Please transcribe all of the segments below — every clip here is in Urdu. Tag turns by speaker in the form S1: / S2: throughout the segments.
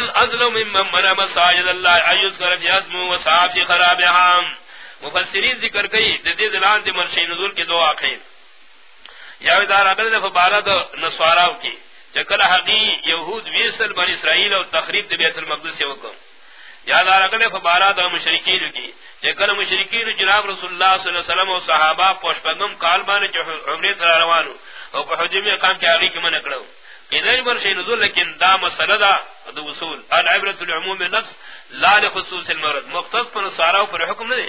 S1: ومن ازلم ممن من مساجد الله ايذ كر في اسمه وصاب خرابها. مفسرین ذکر کئی ددی دلان دی مرشی نزول کی دو آخر. یا ادار اگر دفع بارد نسواراو کی چکل حقی یہود ویسل بن اسرائیل و تخریب دی بیت المقدس سے وکم یا ادار اگر دفع بارد مشرکین کی چکل مشرکین جناب رسول اللہ صلی اللہ علیہ وسلم و صحابہ پوشپگم کالبان چو عمریت روانو، او پا حجمی اقام کی آگی کمن اکڑو یعنی ادھر مرشی نزول، لیکن دا مسئلہ دا دا وصول العبرت العموم نفس لا لخصوص المرد مختص پر سارا پر حکم نہ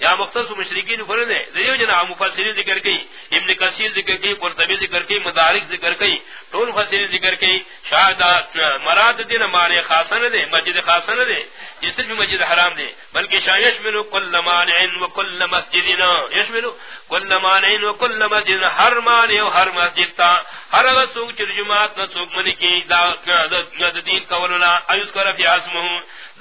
S1: یا مختص مشرکین پر نے دیو جنا مفسرین ذکر کی ابن کثیر ذکر کی قرطبی ذکر کی مدارک ذکر کی طول مفسرین ذکر کی شاہد مراد دین معنی خاص نہ دے مسجد خاص نہ دے جس صرف مسجد حرام دے بلکہ شایش من کل مانع و کل مسجد یشمل کل مانع و کل مسجد ہر مانع و ہر مسجد تا. ہر سوق ترجمات سوک منی کی دا دین قولنا ایس کر فی اسمہ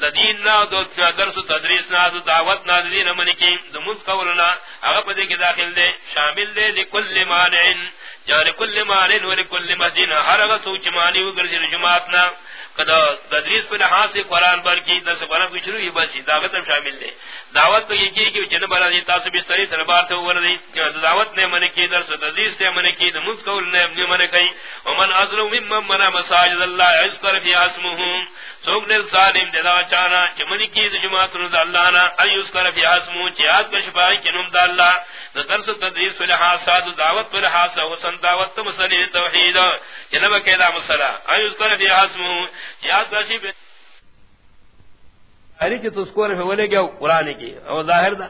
S1: دین نا دو درس و تدریس نا دو دعوت نا دین من کی دمس قولنا اگر پدے کے داخل دے، شامل دے لکل مانعن، یا لکل مانعن و لکل مسجد ہر اگر سوچ مانی و گرسی رجماتنا کدا تدریس پر لحاظ سے قرآن پر کی، درس قرآن کی شروع ہی بچی جی، دعوت ہم شامل دے. دعوت تو یہ کی کہ جن بنا دی تاسب اس طرح تربار سے اوور دی دعوت نے من کی، درس تدریس نے من کی دمس قول نے من کی. ومن ازلو ممن منا مساجد اللہ عز کر فی اسمہم. سوک نر ظالم دے دا چانا چمنی کی جماعت رض اللہ نا ایوس کر فی حسمو چیات کا شفائی کنم دا اللہ. دا درس تدریس فی لحاصات دعوت فی لحاصا وسن دعوت تا مسلی توحید. چنبا کہدا مسلا ایوس کر فی حسمو چیات کا شفائی اری کی تذکور میں ولے گیا قرآن کی۔ اور ظاہر دا،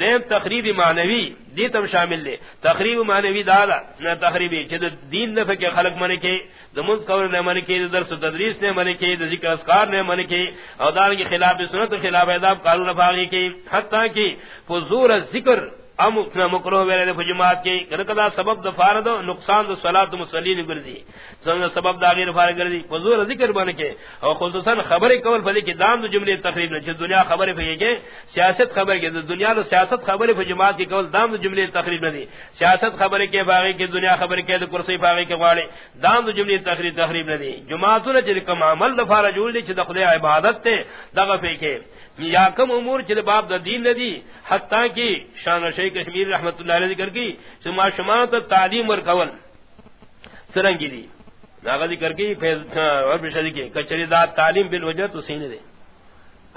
S1: دیم تقریب معنوی دی تم شامل لے تقریب معنوی دا دا، نہ تقریبی چھے دین نفع کے خلق من کے دمز قول نے من کے درس تدریس نے من کے ذکر اسکار نے من کے او دار کی خلاف سنت خلاف اداب قانون فاغی کی حتی کہ فضور الذکر ام اتنا مکرو ویلے دے فجماعت کی کدا سبب دا فارد نقصان دا صلاة مسلین گردی۔ سنگ سبب دا غیر فارد گردی۔ فضور ذکر بن کے۔ او خصوصا خبر کول فدی کی دام دا جملے تقریب نے دنیا خبر پہ یہ سیاست خبر کے۔ دنیا دا سیاست خبر پہ جماعت کی کول دام دا جملے تقریب نے دی۔ سیاست خبر کے باغی کی دنیا خبر کے کرسی باغی کے واڑے دام دا جملے تقریب تقریب نے دی۔ جماعت نے جل کم عمل دا فارد جوڑ دی چھ، دا عبادت تے دغه پہ کے۔ یا کم امور چل باب دا دین ندی حتی کی شان شیخ کشمیر رحمت اللہ علیہ ذکر کی، شما شما تا تعلیم ور کول سرنگی دی۔ ناغا ذکر کی، فیض ہاں، اور بشدی کی۔ کچری دا تعلیم بالوجہ تو سینے دے۔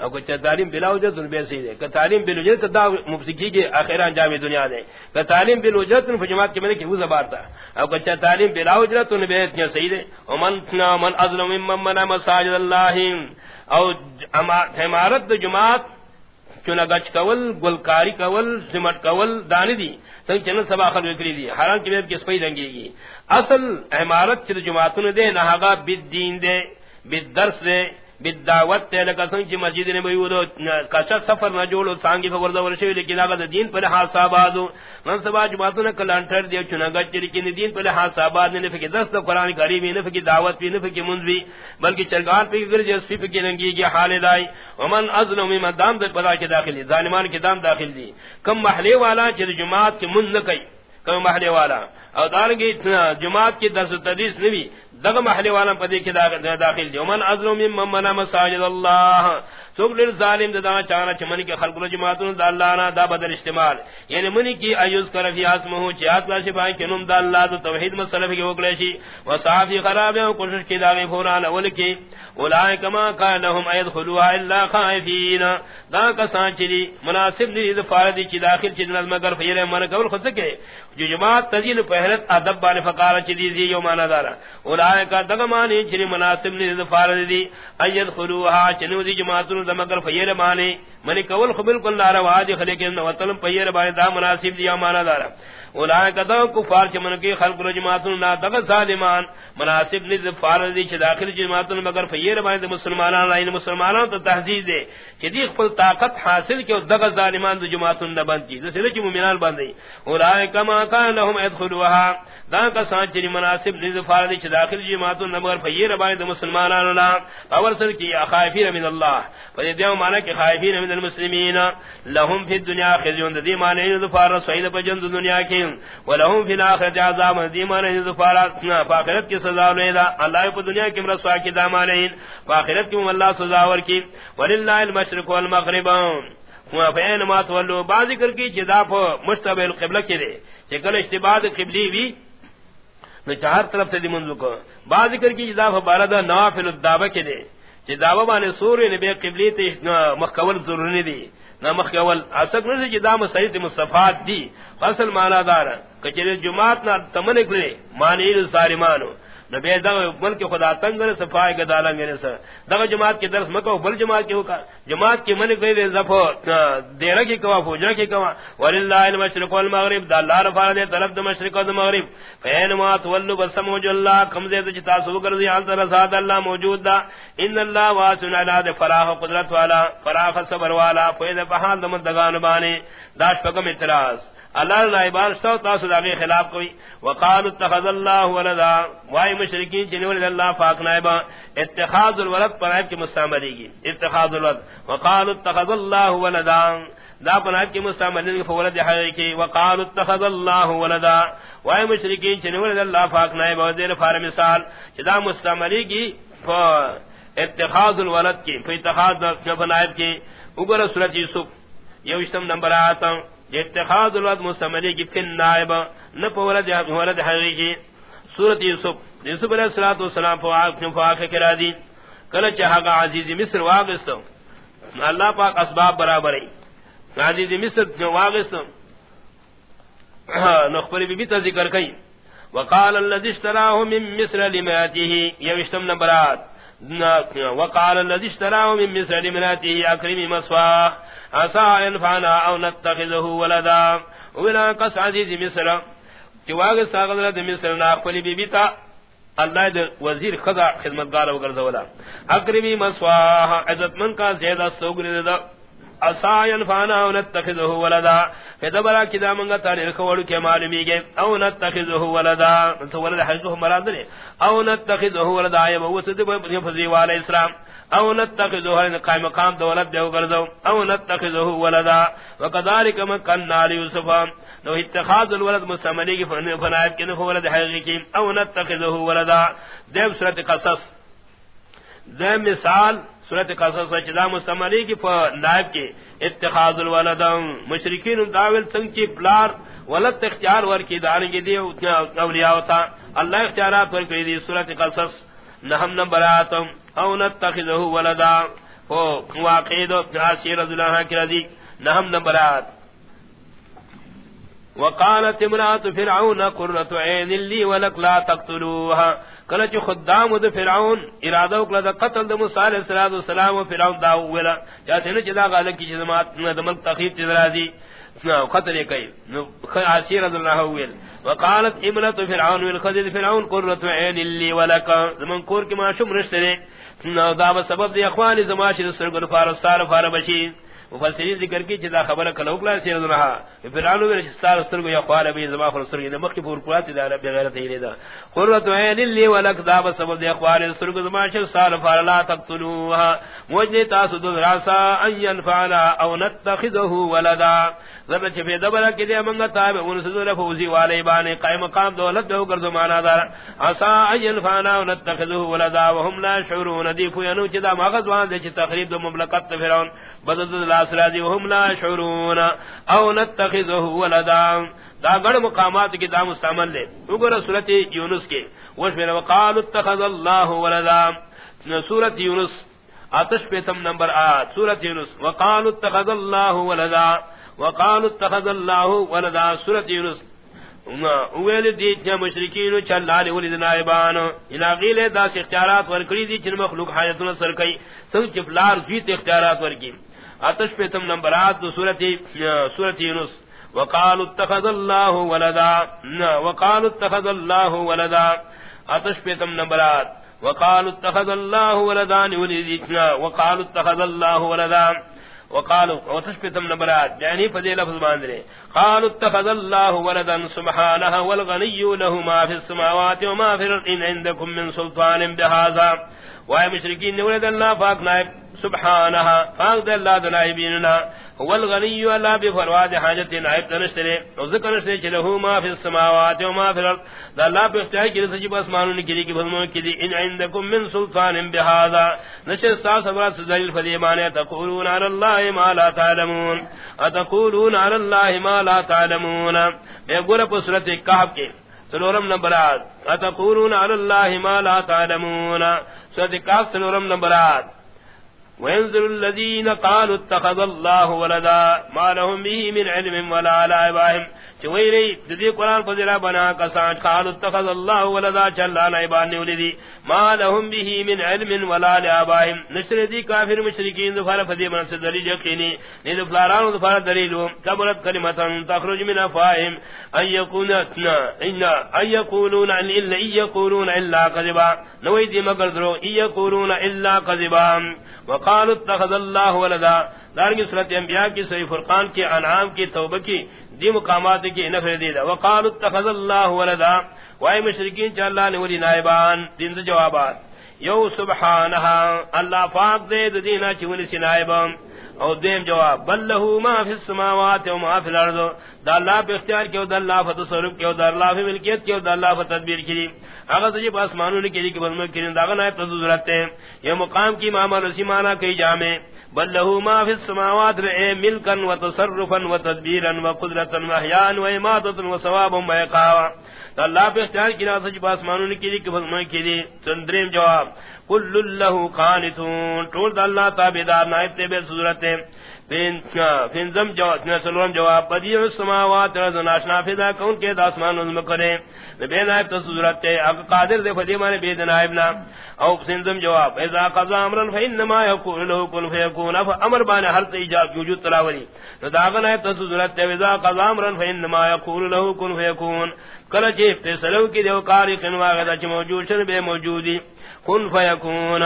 S1: او کچھ تعلیم بلا وجہ تو بے سینے دے۔ کہ تعلیم بالوجہ تو دا مفسکی کے آخران جامع دنیا دے۔ کہ تعلیم بالوجہ تو فجمات کے میں کہ وہ زبار تھا او کچھ تعلیم بلا وجہ تو بے سینے دے۔ ومن من من ازلم ممن من مساجد اللہ۔ او عمارت جماعت چنا گچ کول، گلکاری کول سمٹ کول، دانی دی سنگ چنل سبا خل وکری دی۔ حرام کی بیب کس پہی رنگی گی۔ اصل عمارت چل جماعتون دے نہاگا بید دین دے بید درس دے۔ بدعوت تے لگا سن چ مسجد نے بہ ودو کچا سفر نہ جوڑو سانگی خبر دا ورشے لیکن اگا دین پر ہاں صاحب من سبا جماعت نے کلانٹر دی چنا گچ لیکن دین پر ہاں صاحب نے فکر دست قران کریم نے فکر دعوت بھی نے فکر منذ بھی۔ بلکہ چرگان پہ گر جس فی فکر رنگی کی حال لائی ومن ازلم مما دام در پدا کے داخل ظالمان کے دام داخل دی۔ کم محلے والا چ جماعت کے من نہ کئی کم محلے والا۔ اور دارنگی جماعت کی درس تدریس نبی دغ محل والا پدی کی داخل دی. من ازلم ممن من مساجد اللہ سوک لر ظالم دا چانا منی کے خلق جماعتون دا اللہ نا دا بدل استعمال. یعنی منی کی ایوز کر فی اسمہ چیات لا شفائی کنم دا اللہ دا توحید مسلف کی وکلیشی و صحافی خراب ہے کوشش کی داغی فوران اول کی اولائے کما کانہم ایدخلوها الا خائفین دا کسان چلی مناسب لی فاردی چی داخل چی دنال مگر فیر من قبل خود سکے جو جماعت تزین پہلت ادب بان فقار چلی زی یو مانا دارا اولائے کا دغمانی چلی مناسب لی فاردی ایدخلوها چنو دی جماعتون دا مگر فیر مانی منی قول خبل کل نارا وادی خلیکن وطلم فیر بان دا مناسب دی یو مانا دارا اولائک دا کفار چ من کے خلق رجماتن نا دغ ظالمان، مناسب نذ فارض چ داخل جماعتن، مگر فیر باندې مسلمانان لائن مسلمانان تو تہذیب دے کہ دی خپل طاقت حاصل کے دغ ظالمان د جماعتن نہ بند کی جسے کہ مومنان باندې اولائک ما کان لهم ادخلوها دا کا سان چ مناسب نذ فارض چ داخل داخل جماعت نمبر فیر باید مسلمانان اللہ اور سر کی خائفین من اللہ۔ فدی دیو معنی کہ خائفین من المسلمین لهم فی الدنیا خزیون دی معنی ظفار سعید پجند دنیا کی۔ ولهم فی الاخرت عذاب دی معنی ظفار فاخرت کی سزا لیدا اللہ پہ دنیا کی مرسوا کی دامانین فاخرت کی اللہ سزا ور کی. وللہ المشرق والمغرب. فین ما تولو. بعض ذکر کی جدا پ مستقبل قبلہ کے دے. کہ کل اشتباد قبلی بھی نو چار طرف سے دی منذ کو. بعض ذکر کی جدا پ بارد نوافل الدعوہ کے دے. کہ دعوہ بانے سور نبی قبلی تے مخول ضروری دی نمخ اول. اسک نہ جدا مسعید مصطفات دی. فصل معنی دار کچرے جمعات نہ تمن کرے معنی سارمانو نبی دا بل کے خدا تنگ نے صفائی کا دالا میرے سے دا جماعت کے درس مکو، بل جماعت کے ہوکا جماعت کے من گئے دے زفو دیرہ کی کوا فوجرہ کی کوا۔ وللہ المشرق والمغرب، دا اللہ رفا دے طرف دا مشرق والمغرب فین ما تولو بسمو جو اللہ کمزے دے جی چتا سو کر دی، حال رساد اللہ موجود دا۔ ان اللہ واسن علا دے فراح قدرت والا فراح صبر والا فید پہان دمت دگان بانے داش پکم اعتراض۔ اللہ نائبان سو تاسو داغی خلاف کوئی۔ وقال اتخذ اللہ ولدا۔ وائی مشرکین چنی ولد اللہ فاق نائبا اتخاذ الولد پر آیت کی مستعملی گی اتخاذ الولد۔ وقال اتخذ اللہ ولدا۔ دا پر آیت کی مستعملی گی فولد حقیقی وقال اتخذ اللہ ولدا۔ وائی مشرکین چنی ولد اللہ فاق نائبا وزیر فار مثال۔ چدا مستعملی گی اتخاذ الولد کی فی اتخاذ نائب کی۔ اگر سورت یوسف۔ یوشتم نمبر آتا اتخاذ الولد مستمری کی فن نائب نہ پولد ولد حقیقی سورۃ یوسف. یوسف علیہ الصلوۃ والسلام فواق فواق کرا دی کل چاہا گا عزیز مصر واقس اللہ پاک اسباب برابر ہے عزیز مصر جو واقس نخبر بی بی ذکر کئی وقال الذي اشتراه من مصر لمراته يوشتم نبرات وقال الذي اشتراه من مصر لمراته اكرم مسواه عسى ينفعنا او نتخذه ولدا. ولا قص عزيز مصر. جواغ ساغل د مصر نا خپل بیبی تا اللہ دے وزیر خدا خدمتگار وگر زولا اکرمی مسواہ عزت من کا زیادہ سوگر دا. عسى ينفعنا او نتخذه ولدا فدبرا کدا منگا تاریخ وڑو کے معلومی گئے او نتخذه ولدا. تو ولد حقیقہ مراد نے او نتخذه ولدا. یہ وہ سد فضی والے اسلام او نتخذه قائم مقام دولت دیو گردو او نتخذه ولدا. وكذلك مكننا ليوسف لو اتخاذ الولد مستعملی کی فنائب کی نفو ولد حقیقی او نتخذه ولدا. دیو سورت قصص. دیو مثال سورت قصص وچدا مستعملی کی فنائب کی اتخاذ الولد مشرکین داول سنگ کی پلار ولد اختیار ور کی دارنگی دیو اولیاء ہوتا اللہ اختیارات ور کی دی سورت قصص نحم نمبراتم او نتخذه ولدا او واقعید عاشر رضی اللہ کی رضی نحم نمبرات وقالت امرات فرعون قررت عین لی ولک لا تقتلوها کلچ خدام د فرعون ارادہ وکړه، د قتل د موسی علیہ السلام و فرعون دا ویلا چاته نه چدا غاله کی جماعت د ملک تخیف تدرازی قتل کئی عاشر رضی اللہ ویل وقالت ابنت فرعون والخذ فرعون قرۃ عین لی ولک. زمن کور کی ما شم رشتے نو دا سبب دی، اخوان زماشر سرگل فارستار فاربشی مفسرین ذکر کی جدا خبر کلو کلا سی رہا فرعون ور ستار سرگو یا خوار بھی زما فر سرگو نے مخ پور قرات دا رب غیرت ہی دا قرۃ عین لی ولک، دا سبب دی، اخوان سرگو زماشر سار فار لا تقتلوها. موجے تاسد راسا ان ينفعنا او نتخذه ولدا. زبر چفی دبرا کی دے منگا تاب ان سدر فوزی والے بانے قائم مقام دولت دو کر زمانہ دار عصا این فانا و نتخذوه ولدا، وهم لا شعرون دیفو ینو چدا مغز وان دے چی تقریب دو مملکت فرعون بدد الاسرا دی وهم لا شعرون او نتخذوه ولدا. دا گڑ مقامات کی دا مستعمل لے اگر صورت یونس کے. وش میں وقال اتخذ اللہ ولدا. سورت یونس. آتش پیتم نمبر آت. سورت یونس. وقال اتخذ اللہ ولدا. وقالوا اتخذ الله ولدا. سورۃ یونس. اویل دی کہ مشرکین چل لالی ولید نائبان الا غیل دا اختیارات ور دی چن مخلوق حیاتن سر کئی. سن چفلار اختیارات ور کی آتش پیتم نمبرات دو سورۃ سورۃ یونس. وقالوا اتخذ الله ولدا وقالوا اتخذ الله ولدا. آتش پیتم نمبرات. وقالوا اتخذ الله ولدا ولذنا وقالوا اتخذ الله ولدا. وقالوا وتشبتم نبرات يعني یعنی فذي لفظ باندري قالوا اتخذ الله ولدا سبحانه والغني له ما في السماوات وما في الارض عندكم من سلطان بهذا وای مشرکین نے ولد اللہ پاک نائب سبحانہ پاک دے اللہ دنائبیننا هو الغنی اللہ بفرواد حاجت نائب تنشترے و ذکر سے چلہو ما فی السماوات و ما فی الارض. دا اللہ پہ اختیار کی رسجی بس مانون کی دی کی بھلمون کی دی ان عندکم من سلطان بہذا نشر ساس ابرات سزلیل فدیمانے تقولون علی اللہ ما لا تعلمون. اتقولون علی اللہ ما لا تعلمون. میں گورا پر صورت کے سلورم نمبرات. اتقولون علی اللہ ما لا تعلمون. سورت کاف سلورم نمبرات. وينزل الذين قالوا اتخذ الله ولدا ما لهم به من علم ولا على عبائهم چویری دی قرآن فضلا بنا کسان قال اتخذ اللہ ولدا چلا نائبان نے ولدی ما لهم به من علم ولا لآبائهم. نشر دی کافر مشرکین دفار فضی من سے دلیل یقینی. نید فلاران دفار دلیلو. کبرت کلمتا تخرج من افائهم ان یکون ان یقولون ان الا ان یقولون الا قذبا نوی دی مگر درو، ان یقولون الا قذبا وقال اتخذ اللہ ولدا. دارنگی صورت انبیاء کی، صحیح فرقان کی، انعام کی، توبہ کی. دی مقامات کی نفر دیدا وقال اتخذ اللہ ولدا. وای مشرکین چا اللہ نے ولی نائبان. دین جوابات. یو سبحانہ. اللہ پاک دے دینا چونی سی نائبان او دیم جواب. بل له ما فی السماوات و ما فی الارض. دا اللہ پہ اختیار کیو دا اللہ فی تصرف کیو دا اللہ فی ملکیت کیو دا اللہ فی تدبیر کی اگر تو جب آسمانوں نے کی کہ بلمک کی دا غنا تذرت ہے. یہ مقام کی ماما رسی مانا کئی جامع. بل له ما في السماوات رئے ملکا و تصرفا و تدبیرا و قدرتا و اللہ پہ اختیار کی ناسا جب آسمانوں نے کی کہ بلمک کی چندریم جواب. کل اللہ قانتون. طول دا اللہ تابدار نائب تیبے صورت فنزم جواب سلورم جواب بدیع السماوات رضا ناشنا فیدا کون کے داسمان نظم کرے۔ بے نائب تا صورت تے اگر قادر دے فدی مانے بید نائبنا۔ او سنزم جواب، اذا قضا امرا فانما يقول له كن فيكون فامر بان ہر تے ایجاد وجود تلاولی۔ تو داغ نائب تا صورت تے اذا قضا امرا فانما يقول له كن فيكون کل چیف تے سلو کی دیو کاری خنواغ دا چی موجود شن بے موجودی۔ کن فیکون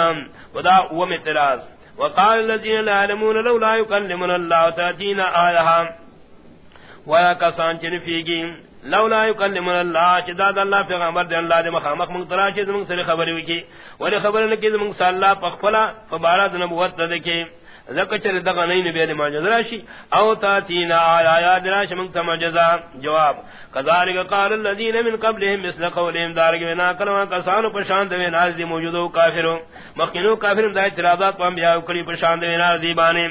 S1: ودا اوم اعتراض۔ وقال الذين لا يعلمون لولا يكلمنا الله تاتينا آيها ويا كسان جنفيقين لولا يكلمنا الله چداد الله پیغمبر دين الله دي مخامخ منترا چ من سر خبر وی کی ولی خبر نہ من صلی اللہ پخلا فبارات نبوت دے کی زکچر دغه نه نه به معجزه راشي او تاتینا آیا دراش من تم تمجزا جواب. کذالک قال الذين من قبلهم مثل قولهم دارگ بنا کلمہ کسانو پرشان دے ناز دی موجودو کافرو مخینو کافر دا اعتراضات پم بیا کڑی پرشان دے ناز دی بانے.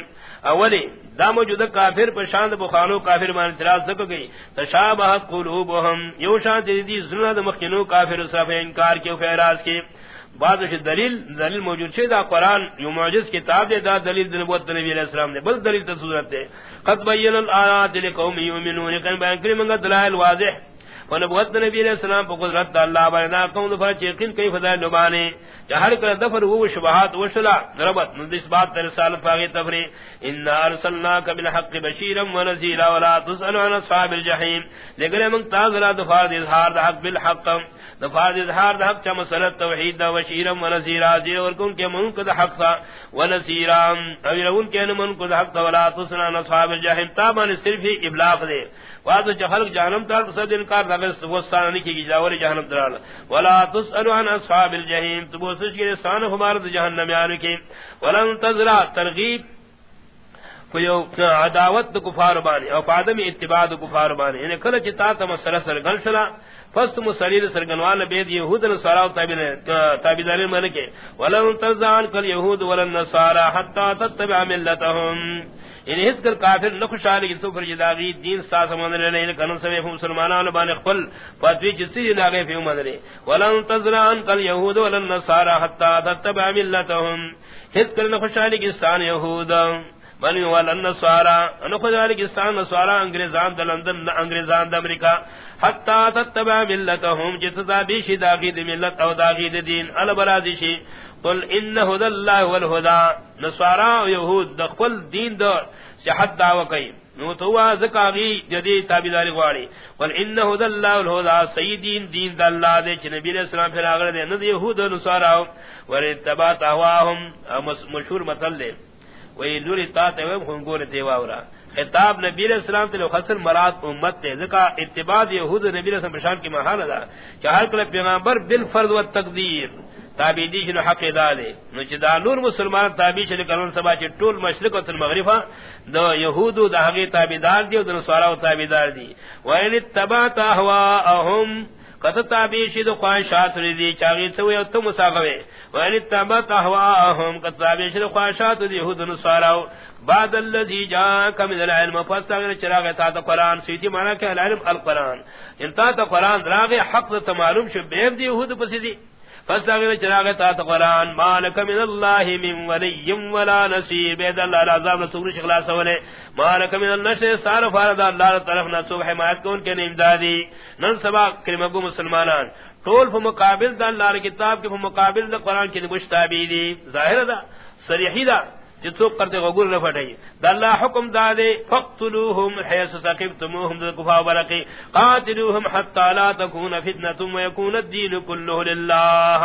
S1: اولی، دا موجود کافر پرشان دے بخانو کافر مان اعتراض زک گئی. تشابہ قلوبهم یو شان دی زنہ مخینو کافر صرف انکار کیو فیراز کی. بعض دلیل دلیل موجود چھے دا قرآن یو معجز کتاب دے دا دلیل نبوت نبی علیہ السلام نے بل دلیل تصورت دے قد بین الآیات لقوم یومنون کن بیان کری منگا دلائل واضح. ونبوت نبی علیہ السلام پا قدرت دا اللہ بینا قوم دفر چیقین کئی فضائل نبانے جہر کر دفر وہ شبہات وشلا ربط ندس بات در رسالت فاغی تفری انا ارسلناک بالحق بشیرا ونزیرا ولا تسألو عن اصحاب الجحیم لیکن من تازلہ دفار دی اظہار دا حق بالحق. دفاع اظہار حق چا مسئلہ توحید دا وشیرم و نصیرا زیر ورکن کے من کو دا حق تا و نصیرا اویرون کے من کو دا حق تا ولا تصنا نصحاب الجاہم تابان صرف ہی ابلاغ دے واسو چا خلق جہنم تا تصد انکار دا غیر وستان نکی کی جاور جہنم ترال ولا تسألو عن اصحاب الجحیم تو تبوسش کے سان ہمارا جہنم یعنی کی ولن تزرع ترغیب کوئی عداوت کفار بانی او پادم اتباع کفار بانی یعنی کل چتا تم سرسر گل شلا فست مسریر سرگنوان بید یہود نصارا تابدار من کے، ولن ترزان کل یہود ولن نصارا حتی تتبع ملتهم ان یعنی ہت کر کافر نخشال کی سفر جداغی دین سا سمون رہنے کنن سوے مسلمانان بان خپل فتوی جسی لاگے فی مدرے ولن تزران کل یہود ولن نصارا حتی تتبع ملتهم ہت کر نخشال کی سان یہود۔ بنی ولن نصارا نخشال کی سان نصارا انگریزان د لندن انگریزان د امریکہ حتا تتبع ملتهم جتتا بیشی داغید ملت او داغی داغید دین. البرازی شی قل ان هدى الله والهدى. نصارى ويهود دخل دين دو صحت دعوه کئی نو تو زکاغي جدی تابعداري غواړي قل ان هدى الله والهدى. سيدين دين د الله دے چې نبی رسول الله پر اگر دے. نو يهود او نصارى ور اتباع هواهم مشهور مثل دے وہی لوری تا تے وہ خنگور تے واورا خطاب نبی علیہ السلام تے خسر مراد امت تے ذکا اتباع یہود نبی علیہ السلام شان کی محال دا. کہ ہر کل پیغمبر بالفرض و تقدیر. تابع دی شنو حق ادا دے. نو چ دا نور مسلمان تابع شنو کرن سبا چ ټول مشرق او مغرب دا یہود دا ہگے تابع دار دی او دا سوارا تابع دار دی. وین تبع تهواهم قد تابع شد خواہشات دی چاغی تو یو تو مساغوے. وین تبع تهواهم قد تابع شد خواہشات دی بعد الذي جاءك من العلم فاستغفر چراغ تا قرآن سیتی معنی کہ العلم القرآن. انتا تا قرآن راغ حق تا معلوم شو بیب دی یہود پسی فاستغفر چراغ تا قرآن مالک من اللہ من ولی ولا نصیر بید اللہ العظام نصور شخلا سولے مالک من النشر سار فارد اللہ طرف نصوب حمایت کون کے نیم نن سبا کرمگو مسلمانان. طول په مقابل دا لار کتاب کې په مقابل دا قرآن کی نبوش دي. ظاهر ظاہر دا صریحی دا څوک کرتے غور نه پټي دا الله حکم دا دے فقتلوهم حيث سقفتموہم دا کفا برقی قاتلوہم حتی لا تكون فتنه ويكون الدين كله لله.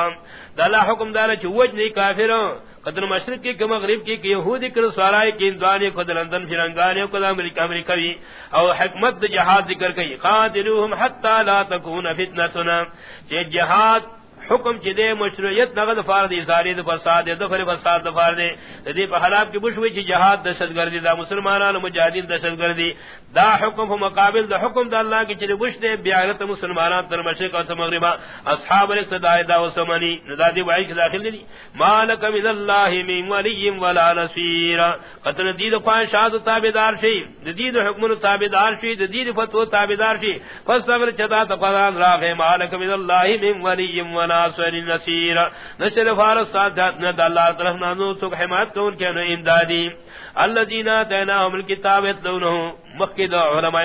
S1: دا الله حکم دا چې وجني کافرون قدر مشرق کی، مغرب کی یہودی کر سوارائے کی اندوانی کو لندن فرنگانی کو امریکہ امریکوی او حکمت جہاد ذکر کی۔ قاتلوہم حتی لا تکون فتنتنا۔ چھ جہاد حکم چ دے مشروعیت نغد فارد ازاری دے فساد دے دفر فساد دے، فارد دے۔ دی پہلاب کی بشوی چ جہاد دہشت گردی دا مسلمانان مجاہدین دہشت گردی دا حکم ہو مقابل دا حکم دا اللہ کی چلی بش دے بیعت مسلمانان تر مشرق و مغرب۔ اصحاب الاقتداء دا وسمنی دا دی وعی کی داخل دی۔ مالک من اللہ من ولی ولا نصیر۔ قتل دید خواہشات تابدار شی، دید حکم تابدار شی، دید فتو تابدار شی۔ فاستغر چدا تقران راغ مالک من اللہ من ولی ولا ناصر فارس نہ اللہ طرف نہ تو حمایت کون کہ امدادی. الذين اتيناهم الكتاب يتلونه علماء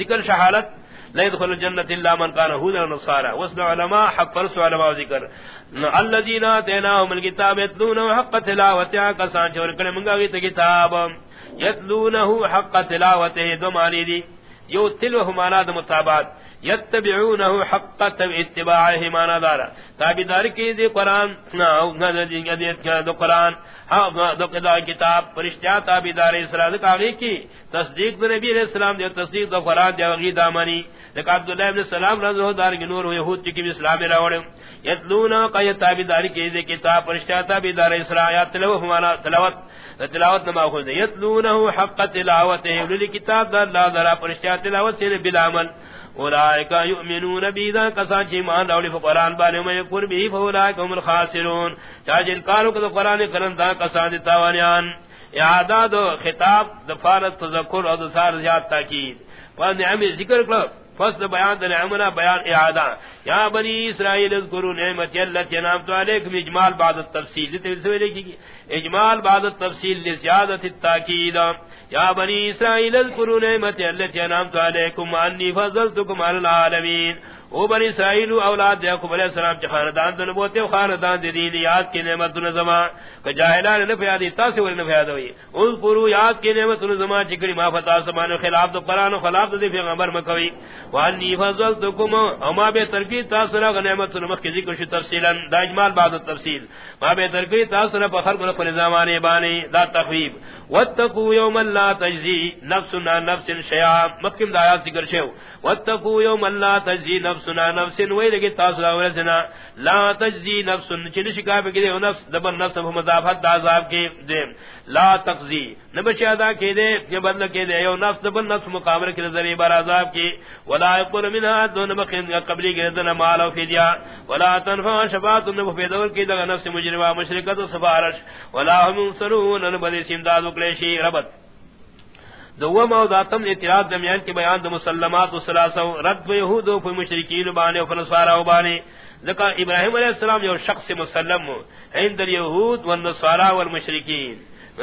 S1: ذکر شہادت لا يدخل الجنه الا من كان هودا ونصارى وصل علماء حق فرس علماء ذکر. الذين اتيناهم الكتاب يتلونه حق تلاوته كسان چور کنے منگا گئی کتاب. يتلونه حق تلاوته دو معنی دی. یو تلو د مطابقت یتبعونه حق اتباعه معنی دارا تابیدار کی دی قرآن دو قرآن. دو قضاء کتاب پرشتیا تابیدار اسرائیل کاغی کی؟ تصدیق دو نبی علیہ السلام دی تصدیق دو قرآن دی وغی دامنی لکہ عبداللہ ابن السلام رضو دار نور و یہود چکی بھی اسلامی راوڑے. یتلونا قید تابیدار کی دی کتاب پرشتیا تابیدار اسرائیل تلوہ مانا تلوت تلاوت نما خود یتلونه حق تلاوته للی کتاب دا اللہ ذرا پرشتیا تلاوت سے بالعمل اولائک یؤمنون بیذا کسان چی مان راولی فقران بانے میں یکفر بھی فاولائک هم الخاسرون. چاہ جن کارو کدو قرآن کرن دا کسان تاوانیان. اعداد و خطاب دفارت تذکر اور دسار زیاد تاکید. فان نعمی ذکر کرو فصل بیان دل عمنا بیان اعادہ یا بنی اسرائیل اذکروا نعمت اللہ نامت علیکم، اجمال بعد التفصیل. اجمال بعد التفصیل لزیادت التاکید. یا بنی اسرائیل اذکروا نعمت اللہ نامت علیکم انی فضلتکم علی العالمین او بنی اسرائیل اولاد یعقوب علیہ السلام چ خاندان دن بوتے خاندان دی دی یاد کی نعمت دن زما کہ جاہلان نے فیادی تا سے ول فیاد ہوئی۔ اول پرو یاد کی نعمت دن زما چکڑی ما فتا سمان خلاف تو قران و خلاف دی پیغمبر مکوی وانی فضلتکم اما بے ترکی تا سرا نعمت دن مخ کی ذکر ش تفصیلا، دا اجمال بعد التفصیل۔ ما بے ترکی تا سرا بخر کو پر زمانے بانی دا تخویب۔ واتقوا يوم لا تجزي نفس عن نفس شيئا مکم دا آیات ذکر شو۔ واتقوا يوم لا تجزي نفس عن نفس. ویلگی تاسرا ورسنا لا تجزي نفس. چنی شکایب کی دے نفس، دبر نفس مضافت دا عذاب کے دے. لا تقضی. نبشی ادا کے دے یہ بدل کے دے یو نفس، دبر نفس مقابر کے ذریعے بر عذاب کی. ولا يقبل منها دون بخین قبلی کے دن مال و فدیہ. ولا تنفع شفاعت نبو فیدور کی دغ نفس مجرمہ مشرکت و سفارش. ولا هم ينصرون ان بدی سمداد وکلیشی ربط دوم او داتم اعتراض دمیان کی بیان دو مسلمات و سلاسو رد و یہود و مشرکین بانے و فنسوارا و بانے۔ ذکا ابراہیم علیہ السلام جو شخص مسلم عند الیہود والنصارى والمشرکین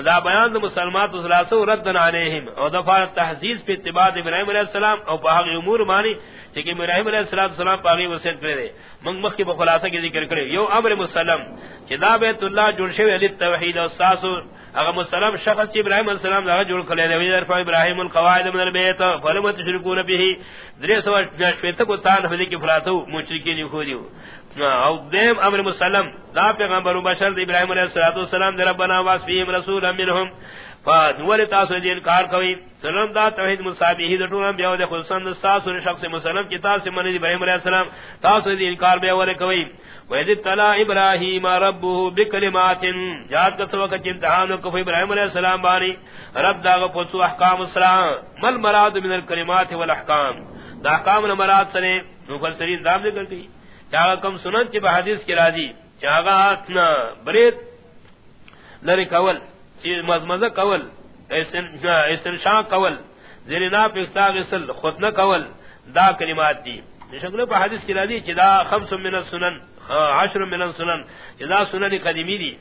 S1: دا بیان دو مسلمات و سلاسو رد علیہم۔ او دفار تحزیز پہ اتباع ابراہیم علیہ السلام او پاہی امور مانی چکہ ابراہیم علیہ السلام پاہی وسیعت کرے۔ منگ مخی بخلاصہ کی ذکر کرے۔ یو امر مسلم چہ دا بیت اللہ جڑ علی التوحید و ساسو اگر مسلم شخص ابراہیم علیہ السلام دا جوڑ کلے دے ویدر فا ابراہیم القواعد من البیت، فلم تشرکون به. درے سوا شویت کو تان حفظی کی فراتو مشرکین یو دیو او دیم امر مسلم، دا پیغمبر و بشر دا ابراہیم علیہ السلام دا ربنا واسفیم رسول منهم. فدول تاسو دی انکار کوي سلام دا توحید مصابیہ دٹو ہم بیاو دے خصوصا تاسو شخص مسلم کی تاسو من ابراہیم علیہ السلام، تاسو دی انکار بیاو دے کوي وَإِذِ ابْتَلَى إِبْرَاهِيمَ رَبُّهُ بِكَلِمَاتٍ جات کا سبق امتحان کو ابراہیم علیہ السلام بانی، رب دا پوچھو احکام السلام مل مراد من الکلمات والاحکام. دا احکام مراد سنے مفسرین دام ذکر کی چاہا کم سنن کی بحدیث کی راضی، چاہا اتنا برید لری کول، چیز مزمزہ کول استنشاء کول زیرنا پکتا غسل خطنہ کول، دا کلمات دی. شکل پہ حدیث کی راضی چدا خمس من السنن. عشر من السنن. جدا سنن قدیمی دی.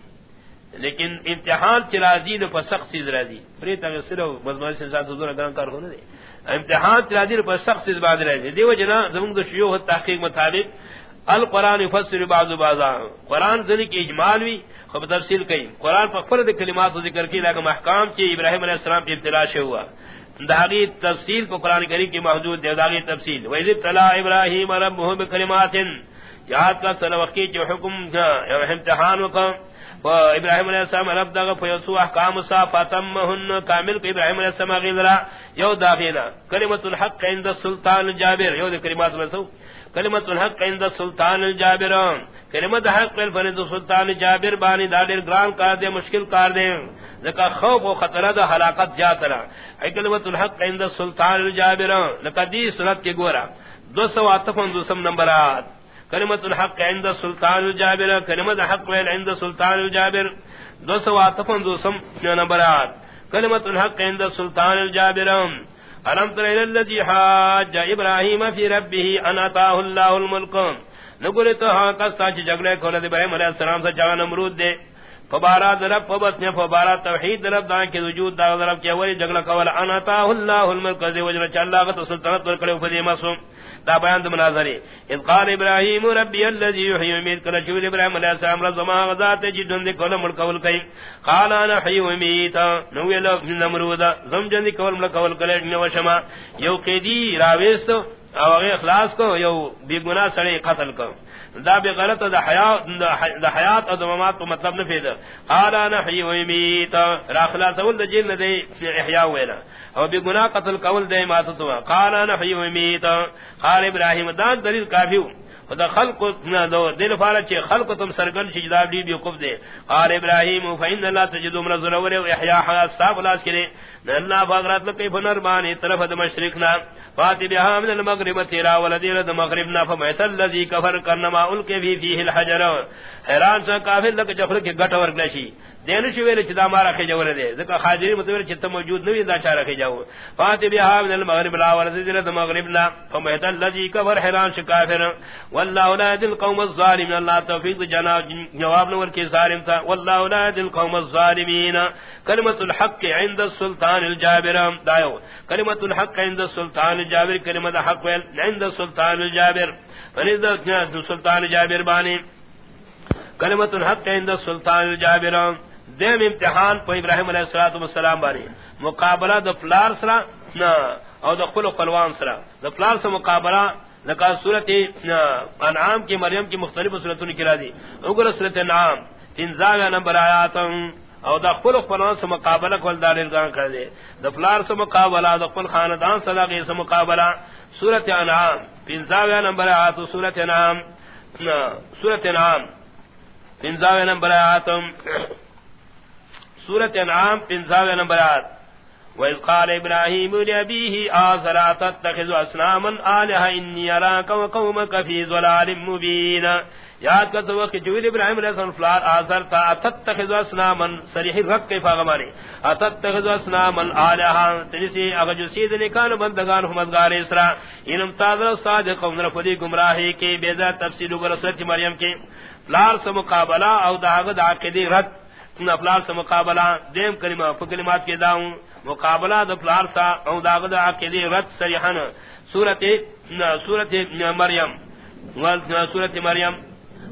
S1: لیکن امتحان کی راضی نو پر سخت چیز راضی. پری تغسل و مزمزہ سے ساتھ حضور اگران کار ہونے دے. امتحان کی راضی نو پر سخت چیز بعد راضی دیو جنا زمان دو شیوہ تحقیق مطابق القرآن يفسر بعض بعضا. قرآن ذنی کی اجمال بھی خب تفصیل کئی قرآن پر فرد کلمات و ذکر کی، لیکن محکام کی ابراہیم علیہ السلام کی ابتلا سے ہوا. داغی تفصیل کو قرآن کریم کی محدود دے داغی تفصیل. وَإِذِ ابْتَلَى إِبْرَاهِيمَ رَبُّهُ بِكَلِمَاتٍ یاد کا سن وقتی جو حکم امتحان وکا ابراہیم علیہ السلام رب داغ فیسو احکام سا فاتمہن کامل کو ابراہیم علیہ السلام غیظرا یو داغینا کلمت الحق عند السلطان جابر، یو دے کلمات میں سو کلمت الحق عند السلطان الجابر کلمت حق پر فرض سلطان جابر بانی دادر گران کار دے، مشکل کار دے ذکا خوف و خطرہ دا حلاقت جاتنا ای کلمت الحق عند السلطان الجابر لکا دی صورت کے گورا، دو سو آتفن دو سم نمبرات۔ کلمت الحق عند السلطان الجابر کلمت حق عند السلطان الجابر دو سو آتفن دو سم نمبرات کلمت الحق عند السلطان الجابر الم تر الذي حاج ابراهيم في ربه ان اتاه الله الملك نقول تو ہاں کستا چ جگڑے کھولے دے ابراہیم علیہ السلام سے جان نمرود دے. فبارا درب فبس نے فبارا توحید درب دا کے وجود دا درب کے ولی جگڑا کھولا ان اتاه الله الملك ذی وجہ چ اللہ کا سلطنت ور کرے فدی مسوم. دا بیان د مناظره اذ قال ابراهيم ربي الذي يحيي ويميت قال شو ابراهيم عليه السلام رضا ما غزات جدن دی کول ملک کول کئی قال انا حي وميت یمیت نو ویلو نمرود زم جن دی کول ملک کول کلے نو شما یو قیدی راویست او غیر اخلاص کو، یو بی گناہ سڑے قتل کو. دا بے غلط دا حیات دا حیات او ممات کو مطلب نہ پھید قال، انا حی و یمیت را خلاص ول جن دے احیا وینا او بے گناہ قتل قول دے ما تو قال، انا حی و یمیت قال ابراہیم دا دلیل کافی خدا خلق نہ دو دل فارا چے خلق تم سرگن سجدہ دی بھی قف دے قال ابراہیم فین اللہ تجدو من ذرور و احیا حیات صاحب لاس کرے اللہ باغرات لکی فنر بانی طرف دا مشرکنا فاتی بها من المغرب تیرا ولدیر دا مغربنا فمیت اللذی کفر کرنما الکے بھی فیہ الحجر. حیران سا کافر لک جفر کے گٹ ورگلشی دین شو ویل چدا مارا خے جوڑ دے. زکا خاجری متور چت موجود نوی دا چارا خے جاو فاتی بها من المغرب لا ولدیر دا مغربنا فمیت اللذی کفر حیران سا کافر. واللہ لا دل قوم الظالم اللہ توفیق جناب جواب نور کے ظالم تھا واللہ لا دل قوم الظالمین. کلمت الحق عند السلطان الجابر. دایو کلمت الحق عند السلطان الجابر کلمت حق ویل عند السلطان الجابر فرض یعنی السلطان جابر بانی. کلمت الحق عند السلطان الجابر دیم امتحان پہ ابراہیم علیہ الصلوۃ والسلام بانی. مقابلہ د فلار سرا، نا، او د خپل قلوان سرا. د فلار سے مقابلہ لکا صورت انعام کی مریم کی مختلف صورتوں کی راضی اگر صورت انعام، تین نمبر آیات او دا خپل خپلان سے مقابلہ کول دار ارگان کر دے دا فلار سے مقابلہ دا خپل خاندان سره صدقی سے مقابلہ سورت انعام پنزاویہ نمبر آیات سورت انعام. سورت انعام. پنزاویہ نمبر آیات سورت انعام پنزاویہ نمبر آیات. وَإِذْ قَالَ إِبْرَاهِيمُ لِأَبِيهِ آزَرَا تَتَّخِذُ أَصْنَامًا آلِهَةً إِنِّي أَرَاكَ وَقَوْمَكَ فِي ضَلَالٍ مُبِينٍ یاد کر تو کہ جو ابراہیم علیہ السلام فلار آزر تھا اتتخذ اسناما صریح رق کے فاغمانی اتتخذ اسناما آلہا تنسی اگر جو سید نکان بندگان حمدگار اسرا انم تاظر صادق و نرفدی گمراہی کے بیزا تفصیل و رسولت مریم کے۔ فلار سے مقابلہ او داغد عقیدی رد فلار سے مقابلہ، دیم کلمہ فکلمات کے داؤں۔ مقابلہ دا فلار سا او داغد عقیدی رد سریحن سورت سورت مریم سورت مریم۔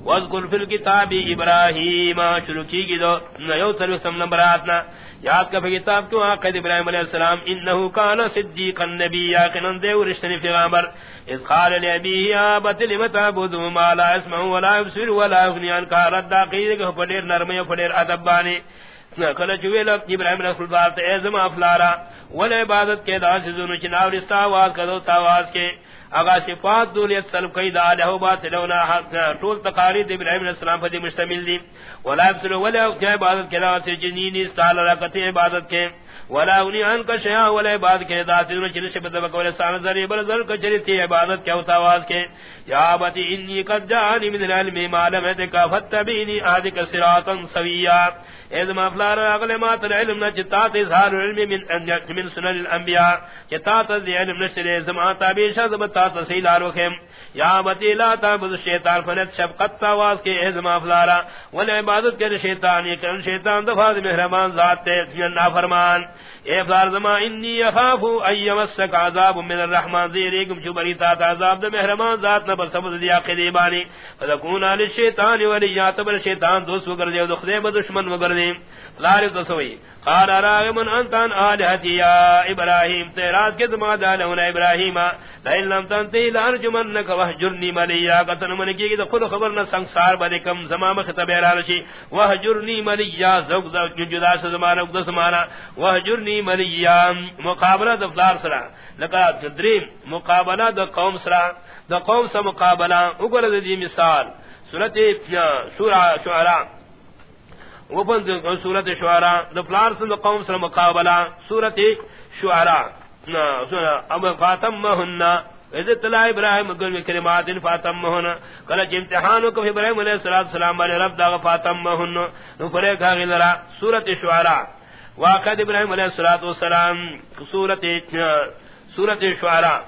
S1: واذکر فی الكتاب ابراہیم شروع کی گی دو نیو سلو سم نمبراتنا یاد کا کتاب کیوں آقید ابراہیم علیہ السلام؟ انہو کان صدیقا نبی یاقنن دیو رشتنی فی غامر اذ قال لعبی یا بطل متعبدو ما لا اسمعو ولا ابسر ولا اغنیان کا رد داقید کہ پڑیر نرمی پڑیر عدبانی کل چویل ابراہیم علیہ السلام ایزم افلارا ولی عبادت کے دا سزونو چناور استاواز کدو تاواز کے۔ اگا صفات دولیت سلب کئی دا لہو باطلونا طول تقارید ابراہیم علیہ السلام پر دی مشتمل دی. ولا ابسلو ولا اکتے عبادت کے دا سے جنینی استعال رکھتے عبادت کے. ولا اغنی ان کا شیعہ ولا عبادت کے، دا سے چلی شبت بکا ولا سان ذری بل ذر کا چلی عبادت کے اتاواز کے. یا بتی انی قد جانی من العلم ما لم اتکا فتبینی آدھک سراطا سویا. اذ ما فلار اغل ما تر علم نجتا تظهار علم من من سنن الانبیاء جتا تز علم نشر زما تابع شذ بتا تسیل اروخم یا بتی لا تعبد الشیطان فنت شفقت تواز کے اذ ما فلار، ول عبادت کے شیطان، یہ کن شیطان دفاع مہربان ذات تے نافرمان۔ اے فلار زما، انی یخاف ایمسک عذاب من الرحمن. زیریکم ذیریکم بری تا عذاب دے مہربان ذات نہ بسبب دیا قریبانی فذکون علی الشیطان ولی یاتبر شیطان دوست وگر دے دخدے دشمن وگر دے. لاری تسوی قال راغم انت ان الہتی یا ابراہیم تیرات کے زما دالون ابراہیم لئن لم تنتی لارجمنک وحجرنی ملیا قتن من کی کہ خود خبر نہ سنسار بڑے کم. زمان خطب اعلان شی وحجرنی ملیا زوج زوج جدا سے زمانہ کو زمانہ وحجرنی ملیا مقابلہ دفدار سرا لگا دریم مقابلہ د قوم سرا د قوم سے مقابلہ اگر دی مثال. سورۃ سورہ شعراء. وبند سورۃ شعراء. د فلار سن قوم سره مقابله سورۃ شعراء. نا سورہ ام فاطم اذ طلع ابراہیم گل کلمات فاطم کل امتحان کو ابراہیم علیہ الصلوۃ والسلام علیہ رب دا فاطم نو پرے کھا گلرا سورۃ شعراء. واقع ابراہیم علیہ الصلوۃ والسلام. سورۃ سورۃ شعراء.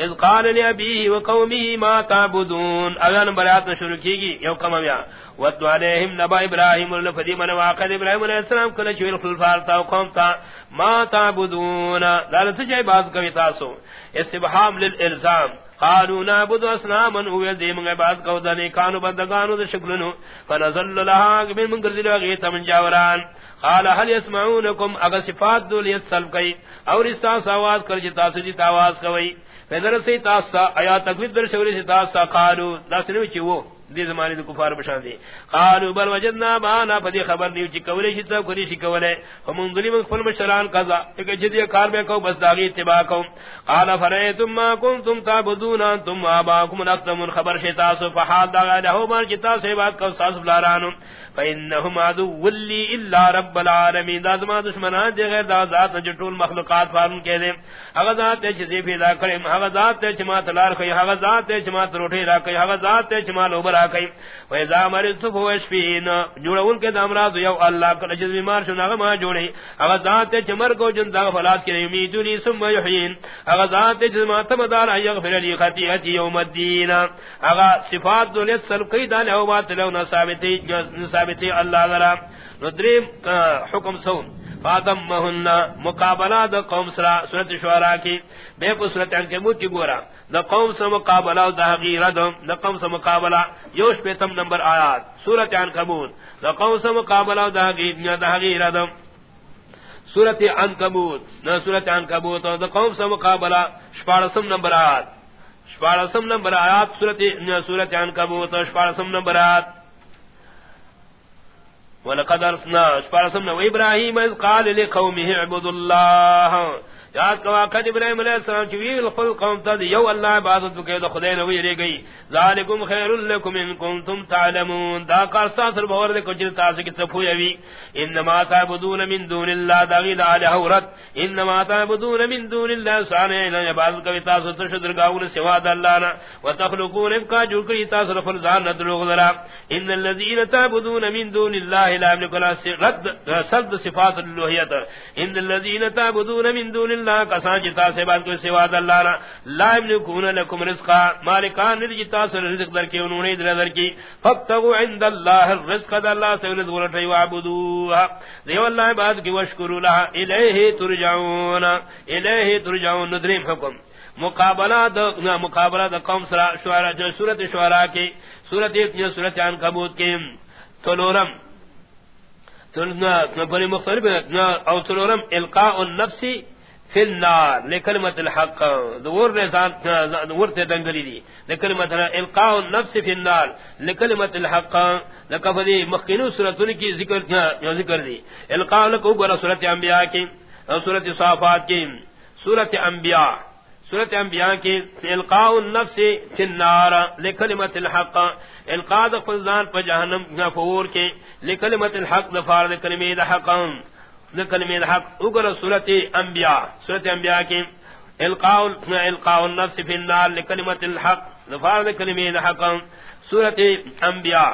S1: اذ قال لابيه وقومه ما تعبدون. اذن برات شروع کی گی. یو کما بیا ود علیہم نبا ابراہیم الفدی من واقع ابراہیم علیہ السلام کل چویل خلفار تا قوم تا ما تعبدون لالت جائے باز کوي تاسو۔ استبحام للالزام قالوا نعبد اصناما هو ذي من عباد قودن كانوا بندگانو ذ شکلنو فنزل لها من من غرزل وغيت من جاوران قال هل يسمعونكم؟ اگر صفات دول يسلب کئی۔ اور استاس آواز کر جتا سجی جی آواز کوئی۔ فدر سے تاسا آیا تکلیف در شوری سے تاسا، قالوا داسنو چی وہ؟ دی زمانے دے کفار بشان دی قالو بل وجدنا بانا نا پدی خبر نیو چی کولی شی شتا کولی شی کولے ہم ظلم فل مشران قضا کہ جدی کار میں کو بس داغی اتباع کو قال فرایتم ما کنتم تعبدون، انتم اباكم نقتم خبر شی تاسو فحال دا لہو مر کتاب سے بات کو ساس بلارانو. فإنهم عدو لي إلا رب العالمين. دا زمان دشمنان دے غیر دا ذات جٹول مخلوقات فارن کے دے اگر ذات تے چیزی پیدا کرے اگر ذات تے چما تلار کئی اگر ذات تے چما تروٹی را کئی اگر ذات تے چما لوبر آکئی ویزا مرض فو اشفین جوڑا ان کے دامراض یو اللہ کل جز بیمار شن اگر ما جوڑی اگر ذات تے چمر کو جن دا فلات کی امیدونی سم یحیین. اگر ذات تے چما تمدار یغفر لی خطیعتی یوم الدین. اگر صفات دولیت سلقی کئی دا لہو بات لہو نصابتی ثابت ثابتی اللہ ذرا ندریم حکم سون فاطم مہن مقابلہ دا قوم سرا سورت شعراء کی بے کو سورت عنکبوت کی گورا دا قوم سے مقابلہ دا غیرت دا قوم سے مقابلہ یوش پیتم نمبر آیات سورت عنکبوت دا قوم سے مقابلہ دا غیرت سورت عنکبوت نا سورت عنکبوت دا قوم سے مقابلہ شپارسم نمبر آیات. شپارسم نمبر آیات سورت سورت عنکبوت شپارسم نمبر آیات. ولقد ارسلنا اشفارسمنا وابراهيم اذ قال لقومه اعبدوا الله. یاد کوا کد ابراہیم علیہ السلام کی ویل خل قوم تا یو اللہ عبادت کے تو خدای نو ویری گئی ذالکم خیر لکم ان کنتم تعلمون. دا کار ساسر بور دے کچھ تاس کی صفو یوی انما تعبدون من دون اللہ دا غید الہ ورت انما تعبدون من دون اللہ سانے نہ عبادت کے تاس تشدر گاون سوا اللہ نہ وتخلقون کا جو کی تاس رفل ذان ندلو غرا ان الذين تعبدون من دون الله لا يملكون رد صد صفات الالوهیت. ان الذين تعبدون من دون اللہ کسان جتا سے بات کوئی سوا د اللہ نا لا یملکون لکم رزقا، مالکان نے جتا سے رزق در کی، انہوں نے در کی۔ فبتغوا عند اللہ الرزق در اللہ سے رزق ورٹی وعبدوها دیو اللہ بات کی وشکروا لها الیہ ترجعون۔ الیہ ترجعون، ندریم حکم۔ مقابلہ دا مقابلہ دا قوم سرا، شعرا جو سورت شعرا کی، سورت سورت عن کبوت کی۔ تلورم۔ تلنا بڑی مختلف او تلورم، القاء النفس فی النار لکلمت الحق. دور رسان دور تے دنگلی دی. لکلمت القاء النفس فی النار لکلمت الحق. لکفدی مخینو سورتن کی ذکر ذکر دی. القاء لکو گورا سورت انبیاء کی سورت صافات کی. سورت انبیاء سورت انبیاء کی. القاء النفس فی النار لکلمت الحق. القاء فلزان پا جہنم فور کے لکلمت الحق دفار لکلمت الحق ذکر لکلمت الحق اگر سورت انبیاء سورت انبیاء کی القاء القاء النفس فی النار لکلمت الحق. دفار لکلمت الحق سورت انبیاء.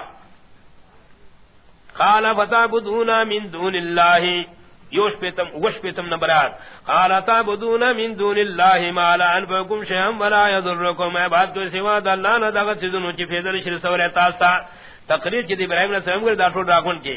S1: قال فتعبدون من دون الله یوش پیتم وش پیتم نبرات قال تعبدون من دون الله ما لا انفقكم شيئا ولا يضركم عباد کو سوا د اللہ نہ دغت سدنو چ فیدل شر سورہ تاسا تقریر کی ابراہیم علیہ السلام کے داخل راکون کے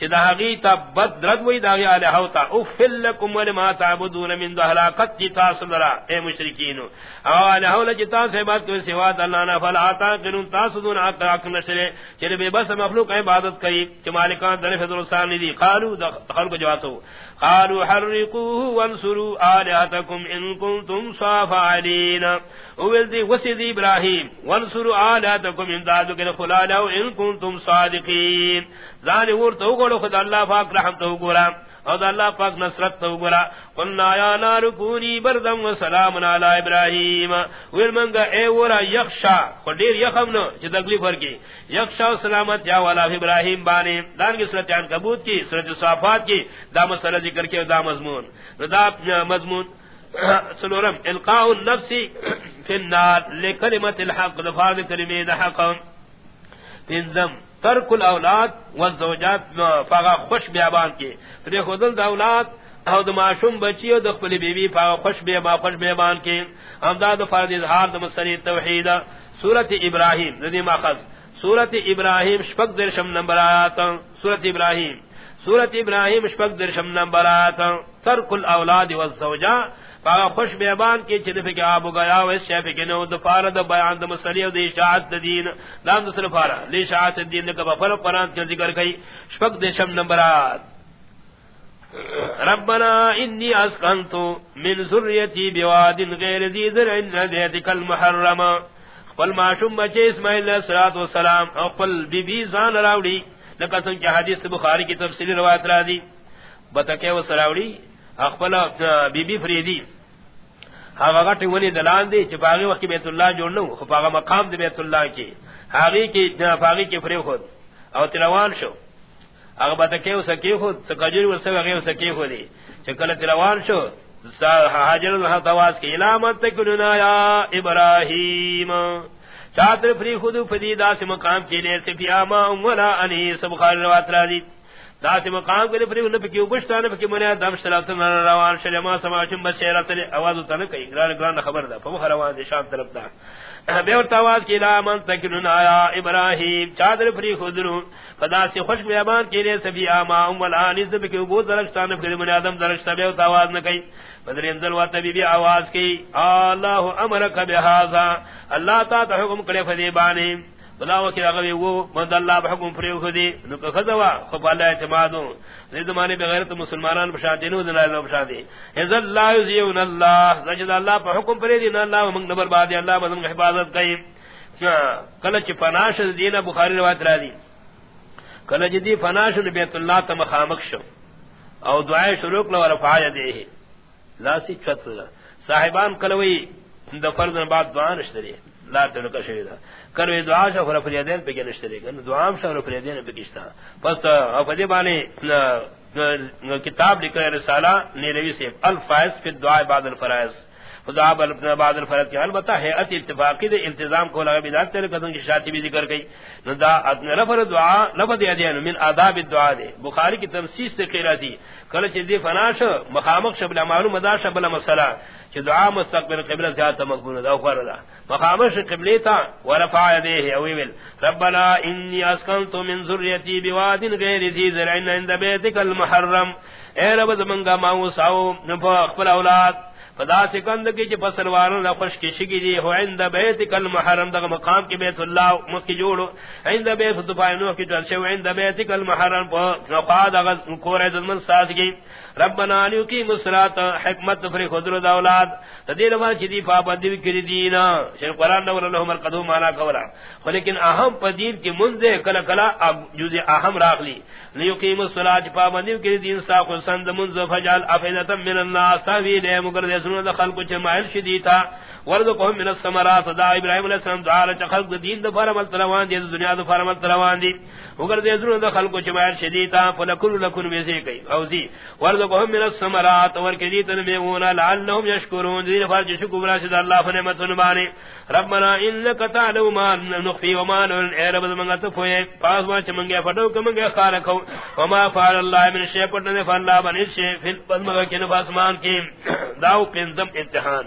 S1: چداغی تا بد رد وی داغی آلہ ہوتا افل لکم ولما تعبدون من دو حلاقت جی اے مشرکین او آلہ ہولا جی سے بات کو سوا اللہ نہ فلا تاقنون تاصدون آقا آقا نشرے۔ چلے بے بس مخلوق عبادت کئی، چی مالکان دل فضل سان دی قالو دخل کو جواتو۔ قالوا حرقوه وانصروا آلهتكم إن كنتم صافعين. وولدي وسيد إبراهيم، وانصروا آلهتكم إن دادوا كده خلاله إن كنتم صادقين. ذاني ورطوا قولوا خد الله فاق رحمته قولا او دا اللہ پاک نصرت تو گرا قلنا یا نار کونی بردم و سلام علی ابراہیم ویر منگا، اے ورا، یخشا. خو دیر یخم نو چی تکلیف ورکی یخشا و سلامت یا والا ابراہیم بانے دان کی صورت عن کبوت کی صورت صافات کی دا مسئلہ ذکر کے دا مضمون. دا مضمون. سلورم القاء النفس فی النار لکلمت الحق دفار کلمہ دا حق پنزم ترک الاولاد والزوجات فاغا خوش بیابان کی. فدی خودل دا اولاد او دا معشوم بچی او دا خپل بی بی فاغا خوش بیابان خوش بیابان کی. ام دا دا فرد اظہار دا مصری توحید سورت ابراہیم ردی ماخذ. سورت ابراہیم شپک درشم نمبر آیاتا سورت ابراہیم سورت ابراہیم شپک درشم نمبر آیاتا ترک الاولاد والزوجات پاگا خوش بیبان کی چھ دفع کی آب گیا و اس شیف کی نو دفارہ دا بیان دا مسلی و دا اشاعت دا دین. دام دا سرفارہ لی اشاعت دین دا کبا فرق قرآن کی ذکر کئی. شفق دے شم نمبرات ربنا انی اسکنتو من ذریتی بیواد غیر ذی ذرع ندیتک المحرم. قل معشوم بچے اسماعیل علیہ السلام او قل بی بی زان راوڑی. لکہ سنچہ حدیث بخاری کی تفصیلی روایت را دی بتکے و سراوڑی اخبر بی بی فریدی. هغه غټ ونی دلان دی چې باغی وخت بیت الله جوړ نو خو هغه مقام دی بیت الله کې. هغه کې باغی کې فریو خود او تلوان شو. هغه به تکي اوس کې خود سکجری ورسره هغه اوس کې خو دی چې کله تلوان شو حاجر الله تواس کې علامت تکلنا یا ابراهیم. چاتر فری خود فدی داس مقام کې لے سفیاما ولا انیس. بخاری روایت را دی داس مقام کرے پھر نہ پکیو بشتان پکی منیا دم شلافت روان شلما سما چم بشیرا آواز تن کہ اقرار گران خبر دا پم روان دے طرف دا۔ بے اور تواز کی لا تکن آیا ابراہیم۔ چادر پھری خضرو فدا سے خوش بیان کے لیے سبھی اما ام الان ذ بو درشتان پھر منیا دم درشت بے اور آواز نہ کئی۔ بدر انزل وا تبی بھی آواز کی اللہ امرک بہذا۔ اللہ تا حکم کرے فدی بانی۔ بلا وکی اگوی وہ مند اللہ بحکم فریو خودی نو کہ خذوا خف اللہ اعتمادو ذی زمانے بغیرت مسلمانان بشاتی نو دلائل و بشاتی حضر اللہ یزیون اللہ نجد اللہ پا حکم فری دی اللہ منگ نبر بادی اللہ مدن حفاظت کئی کلچ پناش دین بخاری روایت را دی کلچ دی پناش بیت اللہ تا مخامک شو. او دعای شروع کلو لو رفعای دیه لاسی چت. صاحبان کلوی دفرزن بعد دعا نشتری لا تنکا شویدہ کروی دعا شا خرف ریدین پہ گنشتری گن دعا شا خرف ریدین پہ گشتا پس افدی بانی کتاب لکھا رسالہ نیروی سے الفائز فی الدعا بعد الفرائز خدا بل اپنے بعد الفرد کی البتہ ہے ات اتفاقی دے التزام کو لگا بدات تیرے قدم کی شاتی بھی ذکر گئی ندا ادن رفر دعا لفظ یادین من آداب الدعاء دے۔ بخاری کی تمسیس سے قیرہ تھی کل چیز دی فناش مخامق شبلا معلوم دا شبلا مسئلہ۔ چی دعا مستقبل قبلہ زیادتا مقبول دا اخوار دا۔ مخامق قبلی تا ورفع یدیہ اویول ربنا انی اسکنت من ذریتی بواد غیر ذی زرعن عند بیتک المحرم۔ اے رب زمنگا ماو ساو نفا اخبر اولاد۔ فدا سکند کی چ فصل وارن لا خوش کی شکی دی، ہو عند بیت کل محرم دغ مقام کی بیت اللہ مکی جوڑو۔ عند بیت دفائی نوح کی چل عند بیت کل محرم پا نقاد اغ کور من ساز کی۔ ربنا لیکی مسرات حکمت فری خضر دا اولاد. تدیر ما چدی پابندی کری دینا. شر قران نور لهم القدوم مانا کولا. لیکن اہم پدین کی منزے کلا کلا اب جزء اہم راخلی لیقیم الصلاۃ پابندی کری دین سا کو سند منز فجال افیدۃ من الناس. تاوی دے مگر دے سنو دخل کچھ مائل شدیتا ورد کو من الثمرات دا ابراہیم علیہ السلام دعا چخلق دین دا فرمل تلوان دی دنیا دا فرمل تلوان دی. مگر دے ضرور دخل کو چمائر شدیتا فلکل لکن بیسے کئی. اوزی ورزقهم من السمرات ورکدیتن میغونا لعلهم یشکرون. دین فرج شکو براشد اللہ فنعمت نبانی ربنا انکا تعلو ما نخفی وما نون اے رب زمانگا تفوئے پاس ما چمنگے فتو کمنگے خالکو وما فعل اللہ من شیع پتنے فاللہ بن اس شیع فی الپدمگا کی نفاسمان کی. داو قنزم امتحان.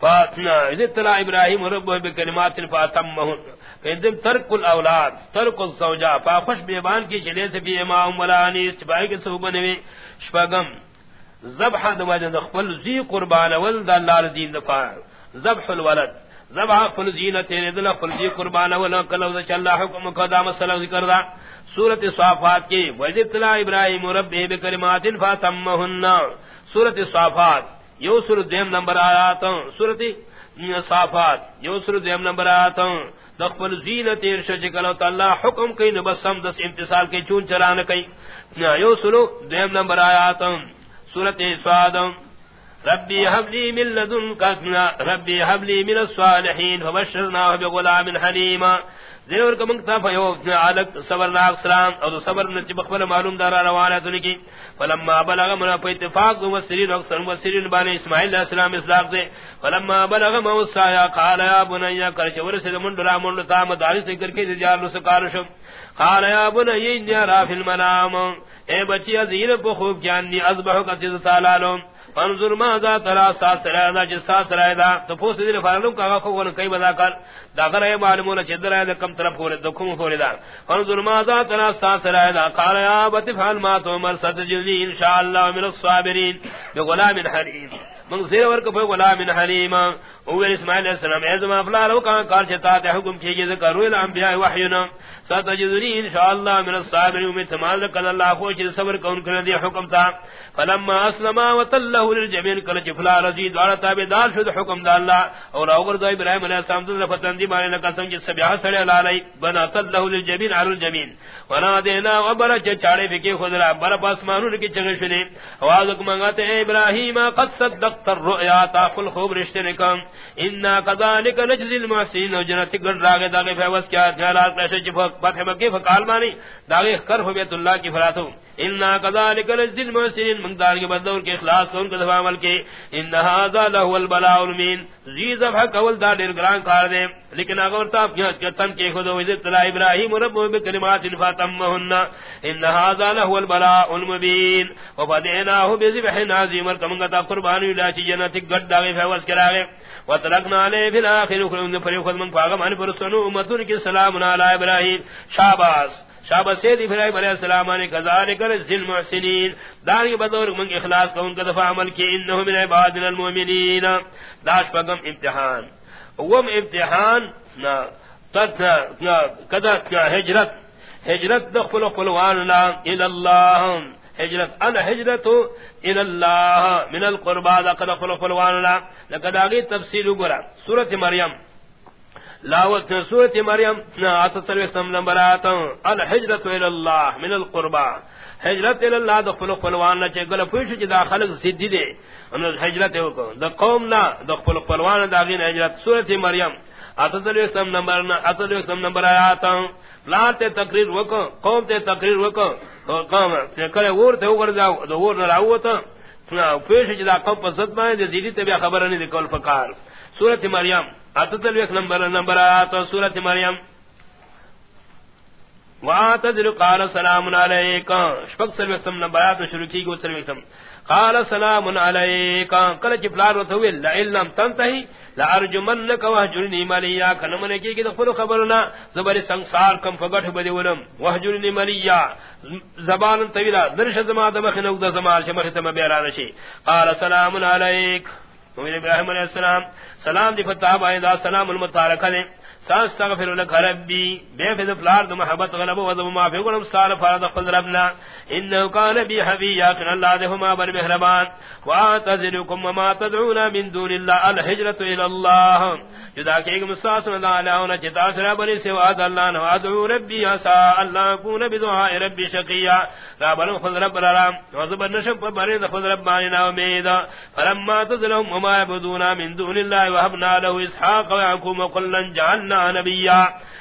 S1: فاتنا ابراہیم ربہ بکلمات فاتمہن فیدم ترک الاولاد، ترک الزوجہ فاخوش بیبان کی چلے سے بھی امام ولانی استبائی کے صحبہ نوی، شپگم۔ زبح دواجہ دخفل زی قربان ولد اللہ لدین دفاع زبح الولد۔ زبح فل زینت دل فل زی قربان ولد کلو ذا چل حکم قدام صلی ذکر دا سورت صافات کی وجد ابراہیم ربی بکلمات فاتمہن سورت صافات۔ یو سر دیم نمبر آیات سورت صافات، یو سر دیم نمبر آیات دخل زینت ارشد کلو تعالی حکم کئی نبسم دس امتصال کے چون چران کئی یو سر دیم نمبر آیات سورت سوادم ربی حبلی من لدن کتنا ربی حبلی من الصالحین، فبشرناہ بغلام حلیمہ زیور کا منگتا فیو عالق صبر ناک سلام او صبر نچ بخبر معلوم دارا روانہ تنی کی فلما بلغ منا پہ اتفاق مفسرین اکثر مفسرین بانی اسماعیل علیہ السلام اصلاق دے. فلما بلغ موسا قال یا بنیا کر چور سے من درا من تا مدارس ذکر کے جار لو سکارش قال یا بنیا ان را فی المنام. اے بچی ازیر کو خوب جاننی اذبح کا تز تعالی فانظر ما ذا ترى ساس رائدہ جس ساس رائدہ تو پوس دیر فارلوں کا غفو ون کئی بدا کر. دا غر اے معلومون چدرا رائدہ کم طرف ہو دو کم ہو دا. فانظر ما ذا ترى ساس رائدہ قال يا بت بتفعل ما تمر ستجني ان شاء الله من الصابرين بغلام حریم من زیر ورک پہ غلام حلیم. اوہ اسماعیل علیہ السلام، اے زمان فلالو کہاں کار چتا تے حکم کیجیے ذکر روی الانبیاء وحینا۔ ستجدنی انشاءاللہ من الصابرین امید تمال لکل اللہ خوش صبر کون کرنے دی حکم تا۔ فلما اسلما وطلہو للجمین کل چفلا رضی دوارا تابدار شد، حکم دا اللہ۔ اور اوگر دا ابراہیم علیہ السلام دل فتن دی مانے لکا سنجد سبیہ سڑے لالی بنا طلہو للجمین علی الجمین ونا دینا وبرا چاڑے فکی خدرا برا پاسمانون کی چگشنے آوازک منگاتے ہیں ابراہیم، قد صدقت الرؤیا تاقل خوب رشتے نکم۔ انا قذالک نجزی المحسین و جنتی گرد راگے داغی فیوز کیا جالات پیشے چی فتح مکی فقال مانی داغی خرف بیت اللہ کی فراتو ان انا قذالک نجزی المحسین منگدار کے بدور کے اخلاص کون کا دفع عمل کے۔ انا هذا لہو البلاء المین زی زفح کول دا دیر گران کار دے۔ لیکن اگر تا تن کے خود وزد تلا ابراہیم رب بکلمات فاتمہن۔ ان هذا لهو البلاء المبین وفدعناه بذبح عظیم کمنگتا قربانی لاچی جنت گڈ داغی فیوز کراغے وترکنا علیہ فی الاخر خلون فری من پاغم ان پر سنو امتن کی سلام علی ابراہیم شاباس شاباس سید ابراہیم علیہ السلام نے کذالک الذل محسنین دار کے بدور من اخلاص کو ان کا دفع عمل کی انه من عبادنا المؤمنین داش پغم امتحان وم امتحان نا تتا کدا ہجرت ہجرت دخل قلوان لا الى الله ہجرت انا ہجرت الى الله من القربى. قد دخل قلوان لا. لقد اگے تفصیل گرا سورۃ مریم لاوت سورۃ مریم اتسر اسم نمبر آتا الحجرت الى الله من القربى. ہجرت الى الله دخل قلوان چ گل پوچھ جدا خلق سیدھی دے. ان ہجرت ہو کو د قوم نا دخل قلوان دا غین ہجرت سورۃ مریم. اتسر اسم نمبر اتسر اسم نمبر آتا پلان تے تقریر وکو. قوم تے تقریر وکو. قوم کله کرے اور تے اوگر جاو دو اور نہ راو پیش جدا قوم پسد مائے دے زیدی تبیا خبر نہیں دے کول فقار سورت مریم. اتتل ایک نمبر نمبر آیات سورت مریم. واتذر قال سلام علیکم شپک سروکتم نمبر آیات شروع کی گو سروکتم قال سلام علیکم کل چپلار وتوی لعلم تنتہی لارجمنک وحجرنی ملیا کنمنے کی کہ خود خبرنا زبر سنسار کم فگٹ بدی ولم وحجرنی ملیا زبان طویلہ درش زما دمخ نو د زمان شمخ تم بیان شی قال سلام علیک ابراہیم علیہ السلام، سلام دی فتح با سلام المتارکہ ساستغفر لك ربي. بيفذ فلار فلارد محبت غلب وذب ما في قلم سال فرد قل ربنا. إنه كان بي حبيا كن الله دهما بر مهربان واتذلكم وما تدعون من دون الله الهجرة إلى الله جدا کہ مساسن دالاونا چتا سرا بنی سوا اللہ نو. ادعو ربی عسا اللہ کون بدعاء ربی شقیا رابن خذ رب الرام وزبر نشب برید خذ رب ماننا ومیدا فلما تزلهم وما يبدونا من دون الله وحبنا له اسحاق ويعقوب وقلا جعلنا نبيا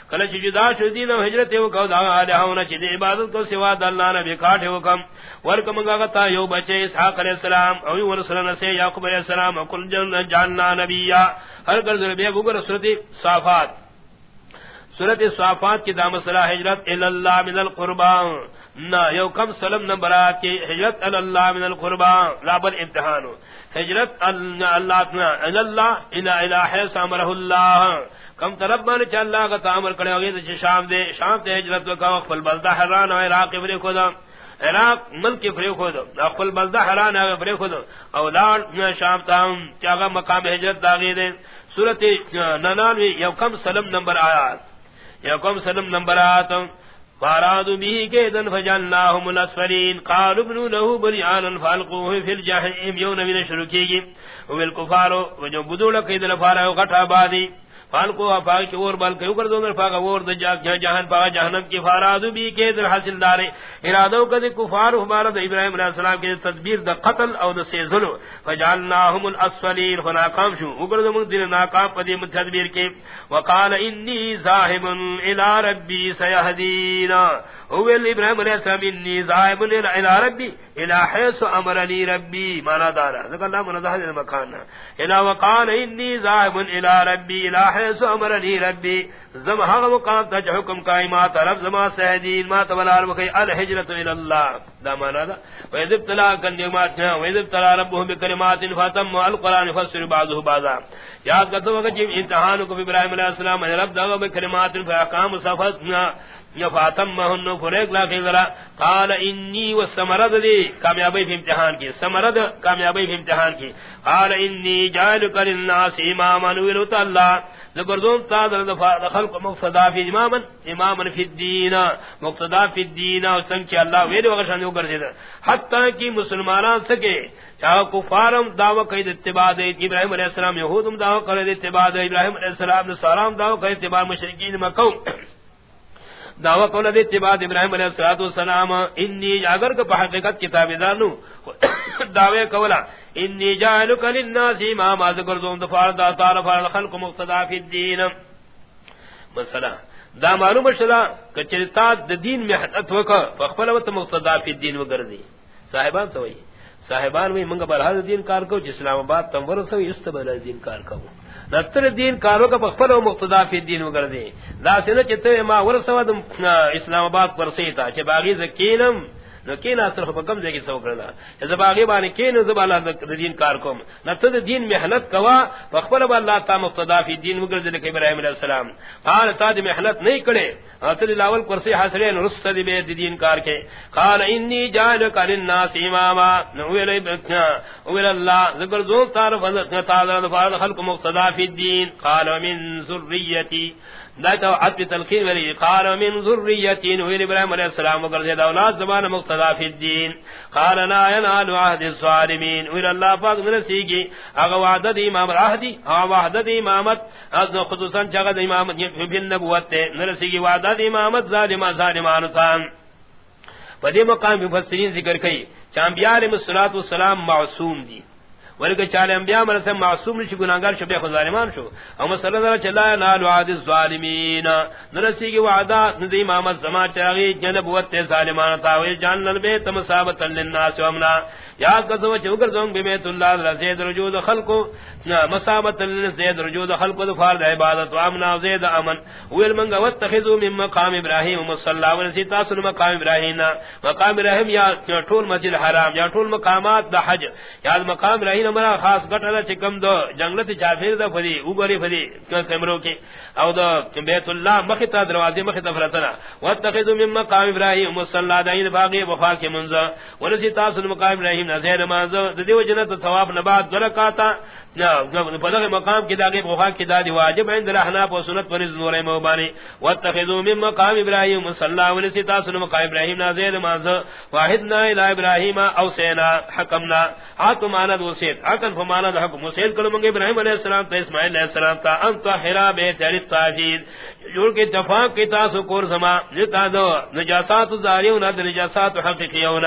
S1: کلچ جدا شدین و حجرت و کو دا الہونا چ دی عبادت کو سوا د اللہ نبی کاٹے حکم ورک منگا گتا یو بچے اسحاق علیہ السلام او ورسلنا سے یعقوب علیہ السلام کل جن جاننا نبیا۔ ہر کر در بے گوگر سورت صافات۔ سورت صافات کی دام صلاح حجرت اللہ من القربان نا، یو کم سلم نمبرات کی حجرت اللہ من القربان لا بل امتحان حجرت اللہ اللہ الى الہ سامرہ اللہ کم طرف من چ اللہ کا تعامل کرے ہوگی تو شام دے، شام تے ہجرت کا خپل بلدہ حران و عراق فری کو دا عراق ملک فری کو دا خپل بلدہ حران و فری کو دا اولاد شام تام چاغا مقام ہجرت داغی دے۔ سورۃ ننانوی یو کم سلم نمبر آیات، یو کم سلم نمبر آیات، فارادو به کے دن فجلناهم الاسفلین، قالوا ابنوا له بنيانا فالقوه في الجحيم يوم من شروع کیگی وبالكفار وجو بدول کید لفارا غٹا بادی فال افاق کی اور بل کیو کر دو در فاق اور د جہان پا جہنم کی فاراد بھی کے در حاصل دار ارادو کا کد کفار ہمارا د ابراہیم علیہ السلام کے تدبیر د قتل او د سیزل فجعلناهم الاسفلین فناقام شو۔ اگر دم دین ناکام پدی تدبیر کے۔ وقال انی ذاهب الى ربی سیهدین هو ابراہیم علیہ السلام، انی ذاهب الى ربی الى حيث امرني ربی مانا دارا۔ ذکر اللہ منزہ مکان۔ الى وقال انی ذاهب الى ربی الى حيث امرنی ربی. زم حق مقام ته حکم قائمات رب زما سہدین ما تولار وکي الحجرت الاللہ دا مانا دا. وید ابتلا كلمات وید ابتلا ربهم بكلمات فتم القرآن فسر بعضه بعضا. یاد کرتے وقت جب امتحان کو ابراہیم علیہ السلام رب دا بکلمات فاقام صفتنا فاتم مہن فریق ذرا قال انی دی. کامیابی فی امتحان کی. سمرد کامیابی فی امتحان کی. قال انی جعلک للناس اماما اللہ. تا در خلق مقصدا فی اماما. اماما فی الدین. مقصدا فی الدین. اللہ وغشان یو کر حتی مسلمانان سکے چاہو کفارم دعوی قید اتباع دے ابراہیم علیہ السلام. یہودم دعوی قید اتباع دے ابراہیم علیہ السلام. نصارام دعوی قید اتباع مشرکین مکو دعوی قول دے اتباع ابراہیم علیہ السلام انی اگر کہ حقیقت کتاب دانو دعوی قولا انی جعلک للناس امام ذکر زون دفار دا تعرف على الخلق مقتدا فی الدین. مثلا دا معلوم شلا کہ چرتا دین میں حدت وکا فخبل وت مقتدا فی الدین وگردی صاحبان سوئی، صاحبان میں منگا بلحاظ دین کار کو اسلام آباد تم ورسو استبل دین کار کو. دتر دین کارو کا پخپل او مقتدا فی دین وگر دے دا سنہ چتے ما ورسو اسلام آباد پر سیتا چ باغی زکینم نو کین اثر خو کم زگی سو کرنا جب باغی بانی کین زب اللہ دین کار کوم نہ تد دین محنت کوا فخبر با اللہ تا مقتدا فی دین مگر ذل کہ ابراہیم علیہ السلام قال تا دی محنت نہیں کرے اتل لاول کرسی حسرین رسد بی دین کار کے قال انی جعلک للناس اماما نو ویل بکنا ویل اللہ ذکر زون تعرف تعالی خلق مقتدا فی دین قال من ذریتی دایتا عطب تلقین ولی قال من ذریتین ویل ابراہیم علیہ السلام وگر زید اولاد زمان مقتدا فی الدین. قال لا ینال عہد الظالمین. ویل اللہ پاک نرسیگی. اگا وعدد امام راہدی اگا وعدد امامت. از خصوصا چگد امامت فی النبوت نرسیگی وعدد امامت ظالمان ظالمانتان پدی مقام مفسرین ذکر کئی. چانبیار مسلات والسلام معصوم دی. ولکه چاله انبیاء مرسه معصوم نشي، ګناګار شو به ظالمان شو. او مسله دا چلا لا وعد الظالمین. نرسی کی وعدہ ندی امام زما چاغي جنب وت ظالمان تا وی جان لن به تم ثابت للناس وامنا یا کذو چوکر زون بیت اللہ رزید رجود خلق مسابت للزید رجود خلق فرض عبادت وامنا زید امن. ویل من واتخذوا من مقام ابراہیم مصلی و نسی تاسن مقام ابراہیم مقام ابراہیم یا ټول مسجد حرام یا ټول مقامات د حج. یا مقام ابراہیم مرا خاص گٹلا چکم دو جنگلت چافیر دا فدی اوبری فدی کمرو کی۔ او دا بیت اللہ مختا دروازے مختا فرتنا۔ واتخذوا من مقام ابراہیم مصلی دین باقی وفا کے منزا۔ و نسی تاسن مقام ابراہیم نظر مازو دیو جنت ثواب نبات درکاتا پدغ مقام کی داغی بخوا کی دادی واجب عند الاحناف و سنت پر نور موبانی۔ واتخذوا من مقام ابراہیم صلی اللہ علیہ تاسن مقام ابراہیم نازل ماز واحدنا الى ابراہیم او سینا حکمنا۔ ہاتھ ماند وسید اکن دا حکم وسید کلو منگے ابراہیم علیہ السلام تا اسماعیل علیہ السلام تا انتا حرا تیاری تاجید جوڑ کے اتفاق کی تاسو کور زما جتا دو نجاسات ظاہریون نجاسات حقیقیون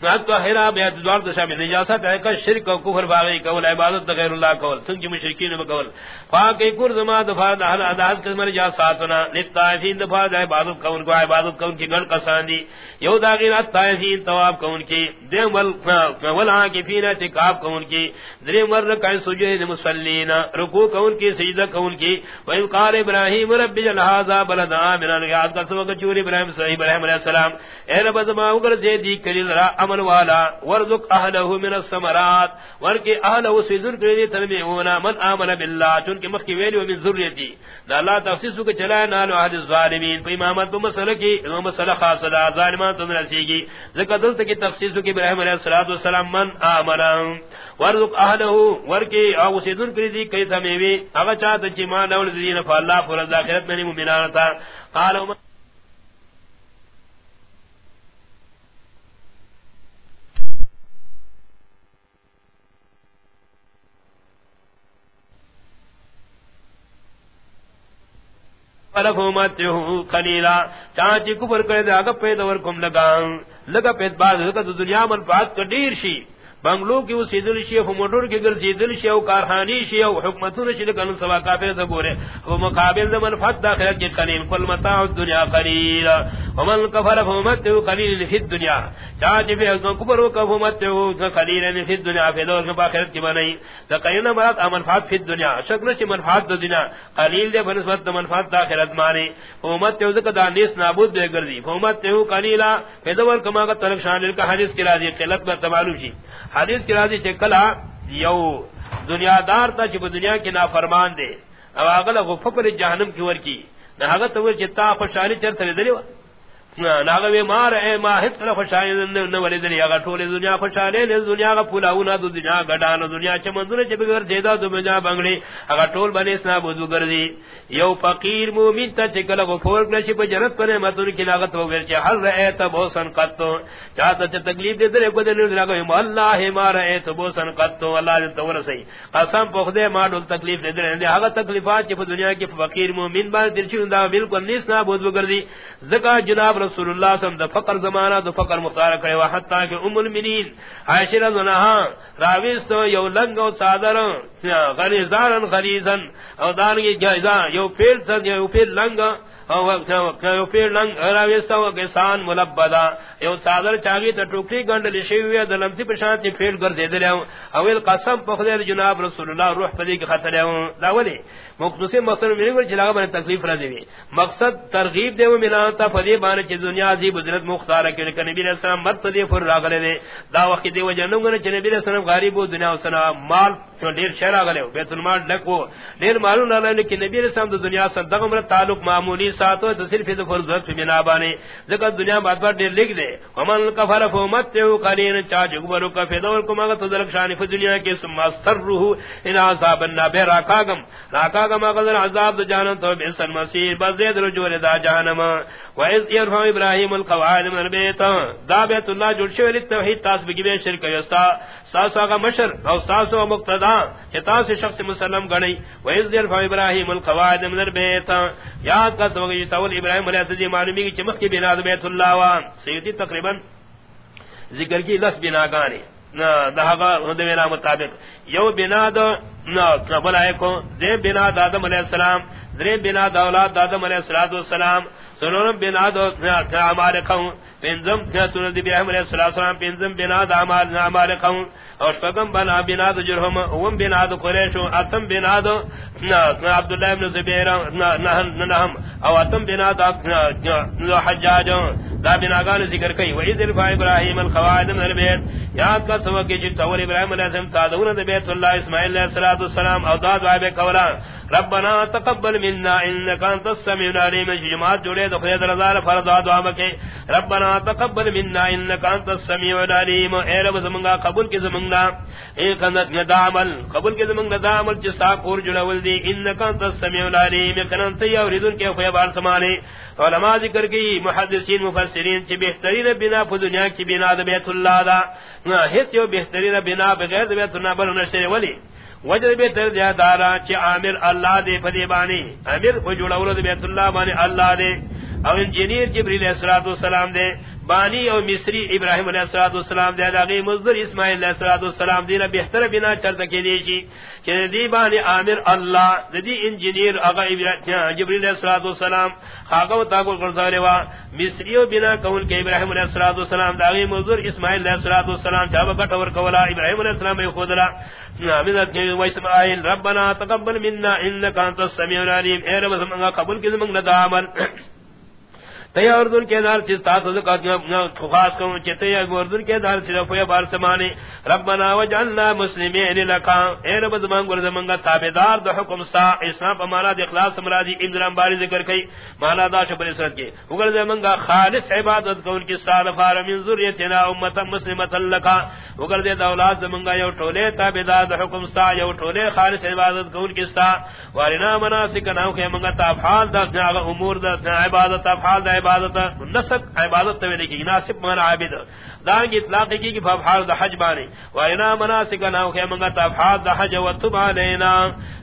S1: تو ہرا بیت دوار تو شامل۔ نجاست ہے کہ شرک و کفر باغی کول، عبادت دا غیر اللہ کول، سنگ جی مشرکین بکول پاک کر زما دفاع اہل اداس کے من جاساتنا للطائفین دفاع دا عبادت کون کو، عبادت کون کی گل قسان دی۔ یو داغین الطائفین ثواب کون کی۔ دیم ول کی فین اعتکاف کون کی۔ دریم ور کا سجود مصلین رکوع کون کی، سجدہ کون کی۔ و قال ابراہیم رب جل هذا بلد امن یاد کا سو چور ابراہیم صحیح، ابراہیم علیہ السلام، اے رب زما اگر دے دی کلیل را امن والا ورزق اهله من الثمرات. ورکی اهله سذر کری تنبیونا من امن بالله، چونکہ مخ کی ویلی من ذریتی. دا اللہ تخصیص کو چلا نال احد الظالمین. په امامت په مسئلہ کی، امام مسئلہ خاص دا ظالمان تم رسیگی ذکر دلت کی تخصیص کی ابراہیم علیہ الصلوۃ والسلام، من امن ورزق اهله، ورکی او سذر کری دی، کئی تمیوی اگر چاہتا چی مان اول دین فاللہ فرض اخرت میں مومنان تا. قال خلیلا چانچی کفر کرے دے اگا پید ورکم لگا لگا پید باز لگا دنیا من پاک کا دیر شی. بنگلو کی وہ سیدل شی ہو موٹر کی گر سیدل شی کارخانی شی ہو حکمتوں شی لگن سوا کافر سے بورے وہ مقابل زمن فت داخل کے قلیل کل متاع الدنیا قلیل. ومن کفر فمت قلیل فی الدنیا چاہتے بھی اس کفر و کفمت قلیل فی الدنیا فی دور کے آخرت کی بنائی لقینا مرات منفعت فی الدنیا شکل چ منفعت دنیا. قلیل دے بنسبت منفعت آخرت مانی فمت ذکر دانیس نابود بے گردی. فمت قلیلا فی دور کما کا طرف شان کا حدیث کی راضی قلت میں تمالو شی. حدیث کی راضی چکلا یو دنیا دار تا چپ دنیا کی نافرمان دے. او اگلا غفر جہنم کی ور کی. نہ ہگت ور چتا خوشحالی چرتے دلی ناغوی مار، اے ما، ہت طرف شاید نہ ولید دنیا کا ٹھولے دنیا خوشالے نے دنیا کا پھولا ہونا تو دنیا گڈا دنیا چ منظور چ بغیر جیدا تو مجا بنگڑی اگر ٹول بنے سنا بوزو گردی۔ یو فقیر مومن تا چکل کو فور نشی پہ جنت پنے متن کی لاگت ہو گئے چ ہر رہے تا بہت سن قطو چاہتا چ تکلیف دے دے کو دے نہ کہ اللہ ما رہے تو بہت سن قطو، اللہ دے تو رسی قسم پخ دے ما دل تکلیف دے دے ہا تکلیفات چ دنیا کی فقیر مومن با دل چوندا بالکل نیس نہ بوزو گردی۔ زکا جناب رسول اللہ صلی اللہ علیہ وسلم فقر زمانہ دو فقر مختار کرے و حتی کہ ام المنین عائشہ رضی اللہ عنہا راویست یو لنگ او صادر غلیزارن غلیزن او دان کی جائزہ یو پیل سن یو پیل لنگ او یو پیر لنگ راویست او کسان ملبدا. یو صادر چاگی تا ٹوکری گنڈ لشیوی دا لمسی پشانتی پھیل گر زیدر لیاؤں اویل قسم پخدیر جناب رسول اللہ روح پدی کی خطر لیاؤں دا ولی مقتصی مقصد میرے گر چلاغا بنا تکلیف را دیوی مقصد ترغیب دیو ملان ملاتا فدی بانا چی دنیا زی بزرت مختارا کیونی کہ نبی علیہ السلام مرد دی فر راگلے دے دا وقت دیو جنم گنا چی نبی علیہ السلام غریب و دنیا و سنا مال دیر شہر آگلے بیت المال لکو دیر معلوم اللہ کہ نبی علیہ السلام دنیا سے دغم تعلق معمولی ساتو تو صرف دو فرض فی بنا بانے ذکر دنیا بات بات دیر لکھ دے ومن کفر فمتعو قلین چا جگبرو کا فدور کو مگر تذلک فی دنیا کے ثم روح ان عذاب النار راکاگم. راکاگم اگر عذاب دو جہنم تو بسن مسیر بس دے رجوع دا جہنم. و اذ ابراہیم القواعد من بیتا دا بیت اللہ جڑ شو توحید تاس بگی بے شرک یستا. ساسا کا مشر او ساسو مقتدا کہ تاس شخص مسلم گنی. و اذ يرفع ابراہیم القواعد من البيت یاد کا تو تول ابراہیم علیہ السلام جی معلومی کی چمک کی بنا بیت اللہ وا سیدی تقریباً ذکر کی لس بنا گانے دہا مطابق. یو بنا دو بلائے کو. دے بنا دادم علیہ السلام، درے بنا دولاد دادم علیہ السلام سنون بنا دو ہمارے کھوں پنزم سنون دی بیہم علیہ السلام پنزم بنا دا ہمارے کھوں اور شپگم بنا بنا دو جرہم۔ اوم بنا دو قریشو اتم بنا دو عبداللہ ابن زبیر نہم او اتم بنا دو حجاج۔ دا بناگان ذکر کئی۔ و اذ الفا ابراہیم الخوائد من البیت یاد کا سوکی جی جتا ابراہیم علیہ السلام تادون دا بیت اللہ اسماعیل علیہ السلام۔ او داد وعب قولان ربنا تقبل منا انك انت السميع العليم جماعت جوڑے تو خیر رضا فرض دعا مکے ربنا تقبل منا انك انت السميع العليم اے رب زمنگا قبول کی زمنگا اے کنت قنت ندامل قبول کی زمنگا دامل جسا کور جڑا ولدی انك انت السميع العليم کنن تی اور اوریدن کے خیبار سمانے علماء ذکر کی محدثین مفسرین چ بہترین بنا ف دنیا کی بنا بیت اللہ دا ہت یو بہترین بنا بغیر بیت اللہ بل نشر ولی وجر بے تر دیا دارا چی عامر اللہ دے پدی بانی. عامر کو جوڑا ولد بیت اللہ بانی اللہ دے. او انجینئر جبریل علیہ الصلوۃ دے. بانی او مصری ابراہیم علیہ الصلوۃ والسلام دے داغی مزر اسماعیل علیہ الصلوۃ والسلام دی بہتر بنا چرت کے دی جی۔ کہ دی بانی عامر اللہ، دی انجینئر اگا جبریل علیہ الصلوۃ والسلام خاگو تاگو قرزارے وا مصری او بنا کول کہ ابراہیم علیہ الصلوۃ والسلام داغی مزر اسماعیل علیہ الصلوۃ والسلام جاب گٹ اور کولا، ابراہیم علیہ السلام خودلا۔ نامزت کے واسماعیل ربنا تقبل منا انك انت السميع العليم اے رب سمنگا قبول کی زمنگ نہ عمل۔ تیا اردن کے دار چیز تاسو زکا خاص کروں چیتے یا اردن کے دار صرف یا بار سمانے ربنا وجعلنا مسلمین لکا۔ اے رب زمان گر زمانگا تابدار دو حکم سا۔ اسلام پا مانا دی اخلاص مرادی اندرام باری ذکر کئی۔ مانا دا شبر اسرد کے۔ اگر زمانگا خالص عبادت کون کی سالفار من ذریتنا امتا مسلمتا لکا۔ اگر دے دولاد زمانگا یو ٹولے تابدار دو حکم سا۔ یو ٹولے خالص عبادت کون کی سا۔ وارنا مناسک ناو کہ منگا تافحال دا امور دا عبادت تافحال دا عبادت نسب عبادت تو لیکن ناسب من عابد. دان کی اطلاق کی کہ فافحال د حج بانی و انا مناسک ناو کہ منگا تافحال د حج و تب علینا.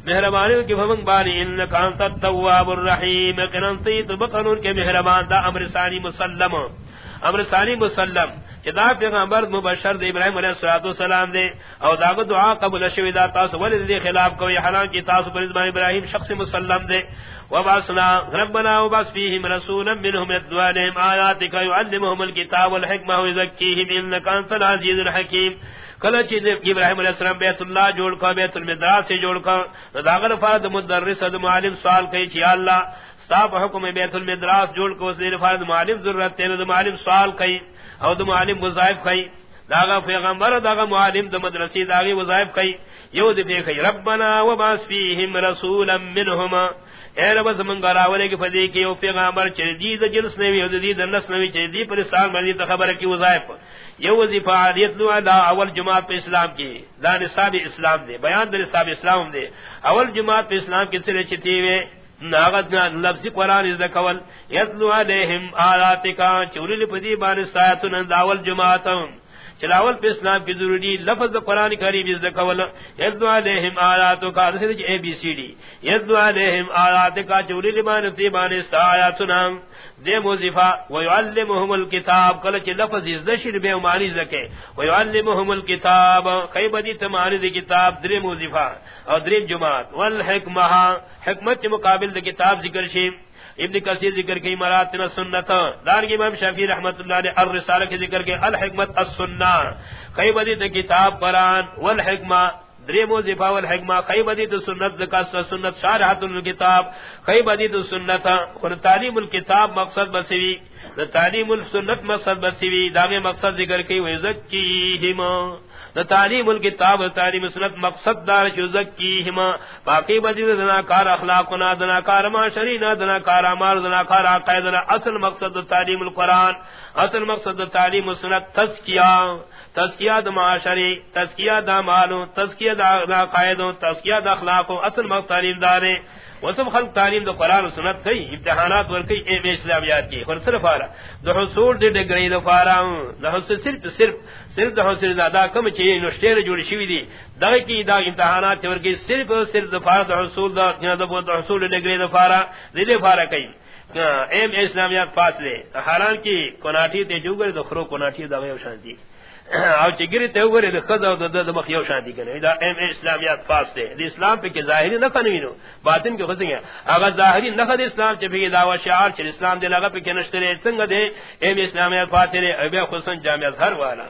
S1: مہربانی کی فمنگ بانی ان کان التواب الرحیم. کننتی تبقنون کے مہربان دا امر ثانی مسلم. امر ثانی مسلم جدا پیغمبر مبشر دے ابراہیم علیہ الصلوۃ والسلام دے او داغ دعا قبول شوی دا تاس ول دے خلاف کوئی حالان کی تاس پر ابراہیم شخص مسلم دے وباسنا ربنا و وباس فيهم رسولا منهم يتلو عليهم آياتك يعلمهم الكتاب والحكمة ويزكيهم إنك أنت العزيز الحكيم کل چیز ابراہیم علیہ السلام بیت اللہ جوڑ کا بیت المدراس سے جوڑ کا داغر فرد مدرس معلم سوال کئی چی اللہ ستاپ حکم بیت المدراس جوڑ کو اس فرد معلم ضرورت تیرے معلم سوال کئی او دو معلم وظائف کئی داغا پیغمبر داغا معلم دو مدرسی داغی وظائف کئی یو دی دیکھئی ربنا وباس فیہم رسولا منہما اے رب زمن گراولے کی فدی کی او پیغمبر چر دی د جنس نوی او دی د نس نوی چر دی پر سال مرضی خبر کی وظائف یو وظیفہ عادیت نو ادا اول جماعت پہ اسلام کی دا نصاب اسلام دے بیان در نصاب اسلام دے اول جماعت پہ اسلام کی سر چتی وے ناغت نا لفظ قرآن از دکول. یتلو علیہم آیاتکا چولی لپدی بانستایتن داول جماعت چلاول پہ اسلام کی ضروری لفظ قرآن کریم از دکول. یتلو علیہم آیاتکا دسل اے بی سی جی ڈی یتلو علیہم آیاتکا چولی لپدی بانستایتن دے موزفا ویعلمهم الكتاب کل چی لفظ ازدشر بے معنی زکے ویعلمهم الكتاب کئی بدی تمانی دے کتاب درے موزفا اور درے جماعت. والحکمہ حکمت مقابل دے کتاب ذکر شیم ابن کثیر ذکر کی مراتن سنت. دار کی امام شافعی رحمۃ اللہ علیہ الرسالہ کے ذکر کے الحکمت السنہ کئی بدی کتاب قرآن. والحکمہ دریمو زفا والحکمہ خی بدی سنت زکاة سنت شارحت الكتاب خی بدی تو سنت تعلیم الكتاب مقصد بسوی دا تعلیم السنت مقصد بسوی داغ مقصد ذکر کی وزکیہم دا تعلیم الكتاب تعلیم سنت مقصد دار شزکیہم باقی بدی دناکار اخلاقنا، دناکار معاشرینا، دناکار عمال دناکار عقائدنا اصل مقصد تعلیم القرآن، اصل مقصد تعلیم سنت تذکیہ تزکیہ دا معاشری تزکیہ دا مالو، تزکیہ دا قائدوں تزکیہ دا اخلاقوں اصل مقصد تعلیم دارے وسب خلق تعلیم دا قرآن و سنت کئی، امتحانات ورکی ایم اسلامیات کی۔ خور صرف آرہ۔ دا حصول دے دگری دا فارا دا حصول صرف صرف صرف دا حصول دا دا کم چیئے نشتیر جوڑی شوی دی۔ دا کی دا امتحانات ورکی صرف صرف دا فارا دا حصول دا دا حصول دگری دا فارا دے دے فارا کئی۔ ایم اسلامیات پاس فاصلے حالان کی کناٹی تے جو گرے دخرو کناٹی دا غیو شانتی او چې ګری ته گرے د خدا او د مخ یو شان دي کنه. دا ام اسلامیات پاس دی. د اسلام په کې کہ نه کنه وینو باطن کې خوځي هغه ظاہری نه د اسلام چ بھی دعوا شعار چې اسلام دے لگا پہ کہ نشترے څنګه دی؟ ام اسلامیات فاصلے ابے خصن جامع هر والا.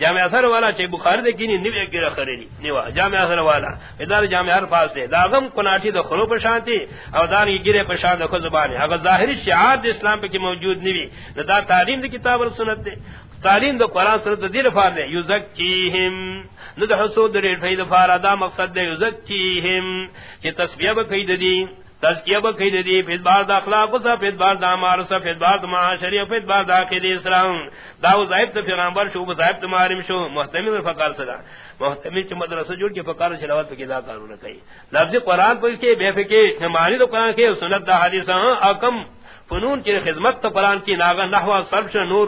S1: جامع اثر والا چے بخاری دے کینی نیو ایک خریدی نیوا جامع اثر والا. ادار جامع ہر پاس دے. داغم کناٹی دو خلو پر شانتی او دار کی گرے پر شان دو زبان اگر ظاہری شعار دے اسلام پہ کی موجود نیوی دا تعلیم دی کتاب اور سنت دے. تعلیم دو قرآن سنت دی رفار دے. یزکیہم. ند حسود دے فید فار. دا مقصد دے یزکیہم. کہ تسبیح بکید دی. تذکیہ بکید دی فید بار دا اخلاق سا فید بار دا مار سا پھر بار دا معاشری فید بار دا عقید اسلام۔ داو زائب تا پیغامبر شو زائب تا معارم شو۔ محتمل فقار صدا محتمل چھ مدرسہ جوڑ کے فقار شلوات پکی دا کارون کئی۔ لفظ قرآن پر کے بے فکی معنی دا قرآن کے، سنت دا حدیث ہاں اکم فنون کی خدمت تو قرآن کی ناغا نحو صرف نور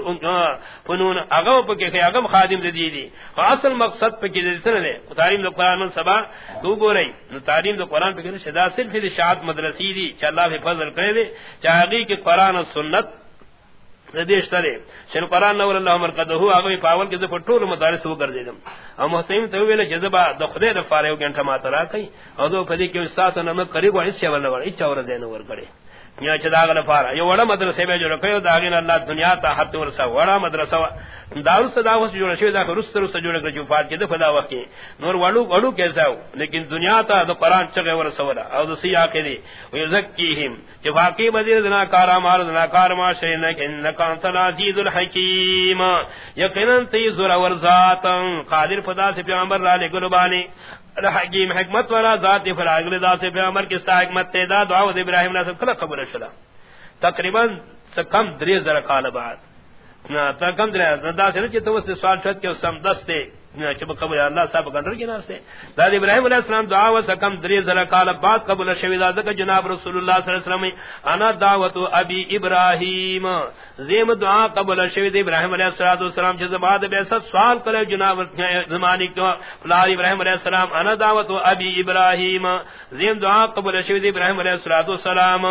S1: فنون اغم پا کہ اغم خادم دی دی اصل مقصد پا کی سن دے۔ تعلیم دو قرآن من سبا تو گو رہی۔ تعلیم دو قرآن پا کہ شدا صرف دی شاعت مدرسی دی، چا اللہ فی فضل کرے دے۔ چاہی کی قرآن و سنت ردیش ترے شن قرآن نور اللہ مرکدہو آگوی پاول کے دفع طول مدارس ہو کر دیدم او محسن محتیم تویل جذبہ دخدے دفارے ہو گنٹا ماتا را کئی۔ او دو پدی کے استاس نمک قریب و اس شاور نور اچھا ورزین ور کرے۔ یا چداغ لفارا یہ وڑا مدرسے میں جو رکھے داغین اللہ دنیا تا حد ورسا، وڑا مدرسہ دارو صدا وس جو رشے دا رست رست جو رکھ جو فات کے دفدا وقت نور وڑو وڑو کیسا ہو لیکن دنیا تا دو قران چگے ورسا ولا او دو سیا کے دی۔ ویزکیہم کہ واقعی مدیر دنا کارا مار دنا کار ما شے نہ کہ انک انت العزیز الحکیم۔ یقینا تی زور ور قادر خدا سے پیغمبر علی گلبانی حکیم حکمت والا ذات فراغ لدا سے پیغمبر کی حکمت تے دا، دعا ابراہیم علیہ السلام قبول شلا تقریباً کم دری ذرا کال بعد۔ نہ تکم دری دا سے کہ تو سوال چھت کے سم دستے چب قبول اللہ صاحب گندر کے ناس سے داد ابراہیم علیہ السلام دعا و سکم دری ذرا کال بعد قبول شوی ذات جناب رسول اللہ صلی اللہ علیہ وسلم، انا دعوت ابی ابراہیم۔ زیم دعا قبول شوی دی ابراہیم علیہ السلام جس بعد بے سوال کرے جناب زمانے کو فلار ابراہیم علیہ السلام، انا دعوت ابی ابراہیم۔ زیم دعا قبول شوی دی ابراہیم علیہ السلام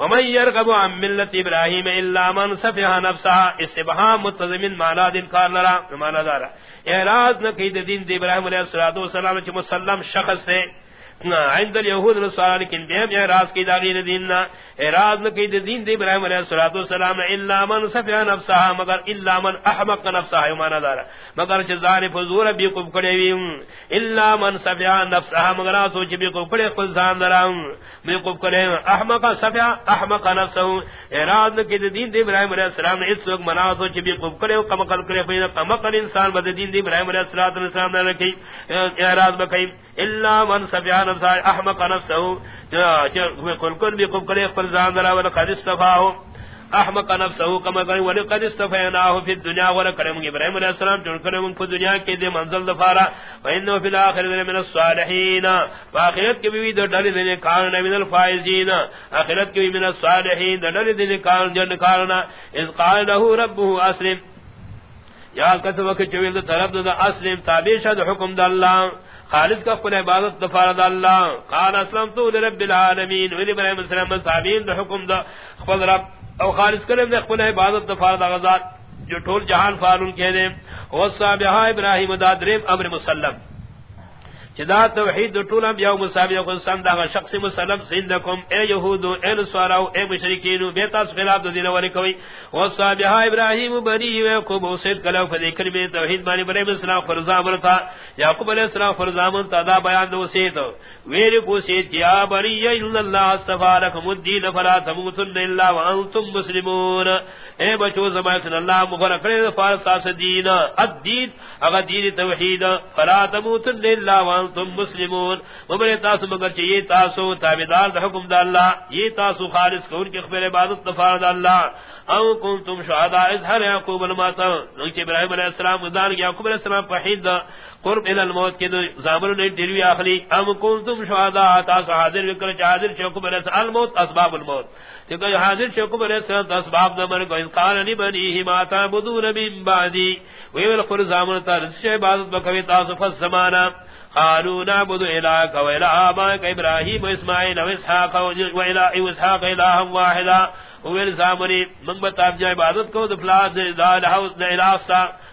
S1: ومن يرغب عن ملة ابراہیم الا من سفہ نفسه، استبهام متضمن معنی دین کار لرا، معنی دارا. اعراض نہ کہ دین دی ابراہیم علیہ الصلوۃ والسلام چ مسلم شخص سے عند اليهود النصارى لكن بهم اعراض کی داغیر دین نہ اعراض نہ کی دین دی ابراہیم علیہ الصلوۃ والسلام، الا من سفیا نفسها مگر الا من احمق نفسها ایمان دار مگر جزار فزور بھی کو کڑے وی الا من سفیا نفسها مگر سوچ بھی کو کڑے خود زان درام میں کو کڑے احمق سفیا احمق نفسه اعراض نہ کی دین دی ابراہیم علیہ السلام، اس وقت منا سوچ بھی کو کڑے کم کل کرے پھر کم کل انسان بد دین دی ابراہیم علیہ السلام نے رکھی اعراض بکئی الا من سفیا نفسه احمق نفسه. کل کل بھی کو کڑے پر زان درا ول قد استفاو احمق نفسه كما قال ولقد استفيناه في الدنيا ولكرم ابراهيم عليه السلام. جو کرم کو دنیا کے دے منزل دفارا وانه في الاخره من الصالحين. واخرت کے بھی دو ڈالے دینے کارن من الفائزین. اخرت کے بھی من الصالحين. دو ڈالے دینے کارن، جن کارن. اذ قال له ربه اسلم. یا کتب کہ چویل طرف دا اسلم، تابع شد حکم دا اللہ. خالص کا خپل عبادت دفار اللہ۔ قال اسلام لرب العالمین۔ ولی ابراہیم السلام صحابین دا حکم دا خپل رب او خالص کرم دے خپل عبادت دفار دا جو ٹول جہان فارون کہہ دے وصابہ ابراہیم دا دریم امر مسلم۔ چدا توحید طول انبیاء و مصابیہ کو سندہ شخص مسلم زندکم، اے یہود اے نصارا اے مشرکین بے تاس خلاف دین ولی کوئی. و صابہ ابراہیم بری و یعقوب سید کلو فدی کلمہ توحید بانی ابراہیم السلام فرضا برتا یعقوب علیہ السلام فرضا من دا بیان دو سید ویر کو سید کیا بنی الا اللہ استغفرکم الدین فلا تموتن الا وانتم مسلمون۔ اے بچو زمانہ اللہ مغفر کرے فارس دین۔ الدین، اگر دین توحید، فلا تموتن الا وانتم مسلمون۔ ومن تاسو مگر چ یہ تاسو تابعدار دا حکم دا اللہ، یہ تاسو خالص کون کی خبر عبادت دفار دا اللہ۔ او کنتم شہداء، اظہر یعقوب الموت۔ نوچ ابراہیم علیہ السلام دان یعقوب علیہ السلام فحید قرب الى الموت کے زامن نے دلوی اخلی ام کنتم شہداء تاسو حاضر وکر حاضر یعقوب علیہ السلام الموت اسباب الموت کہ جو حاضر یعقوب علیہ السلام اسباب دمر کو اس قال نی بنی ما تعبدون من بعدی ویل قر زامن تا عبادت بکوی تاسو فس زمانہ قالوا نعبد إلهك وإله آبائك إبراهيم وإسماعيل وإسحاق وإله إسحاق إلها واحدا وإل سامري من بطاب جاء عبادت کو دفلات دا لحوث دا إله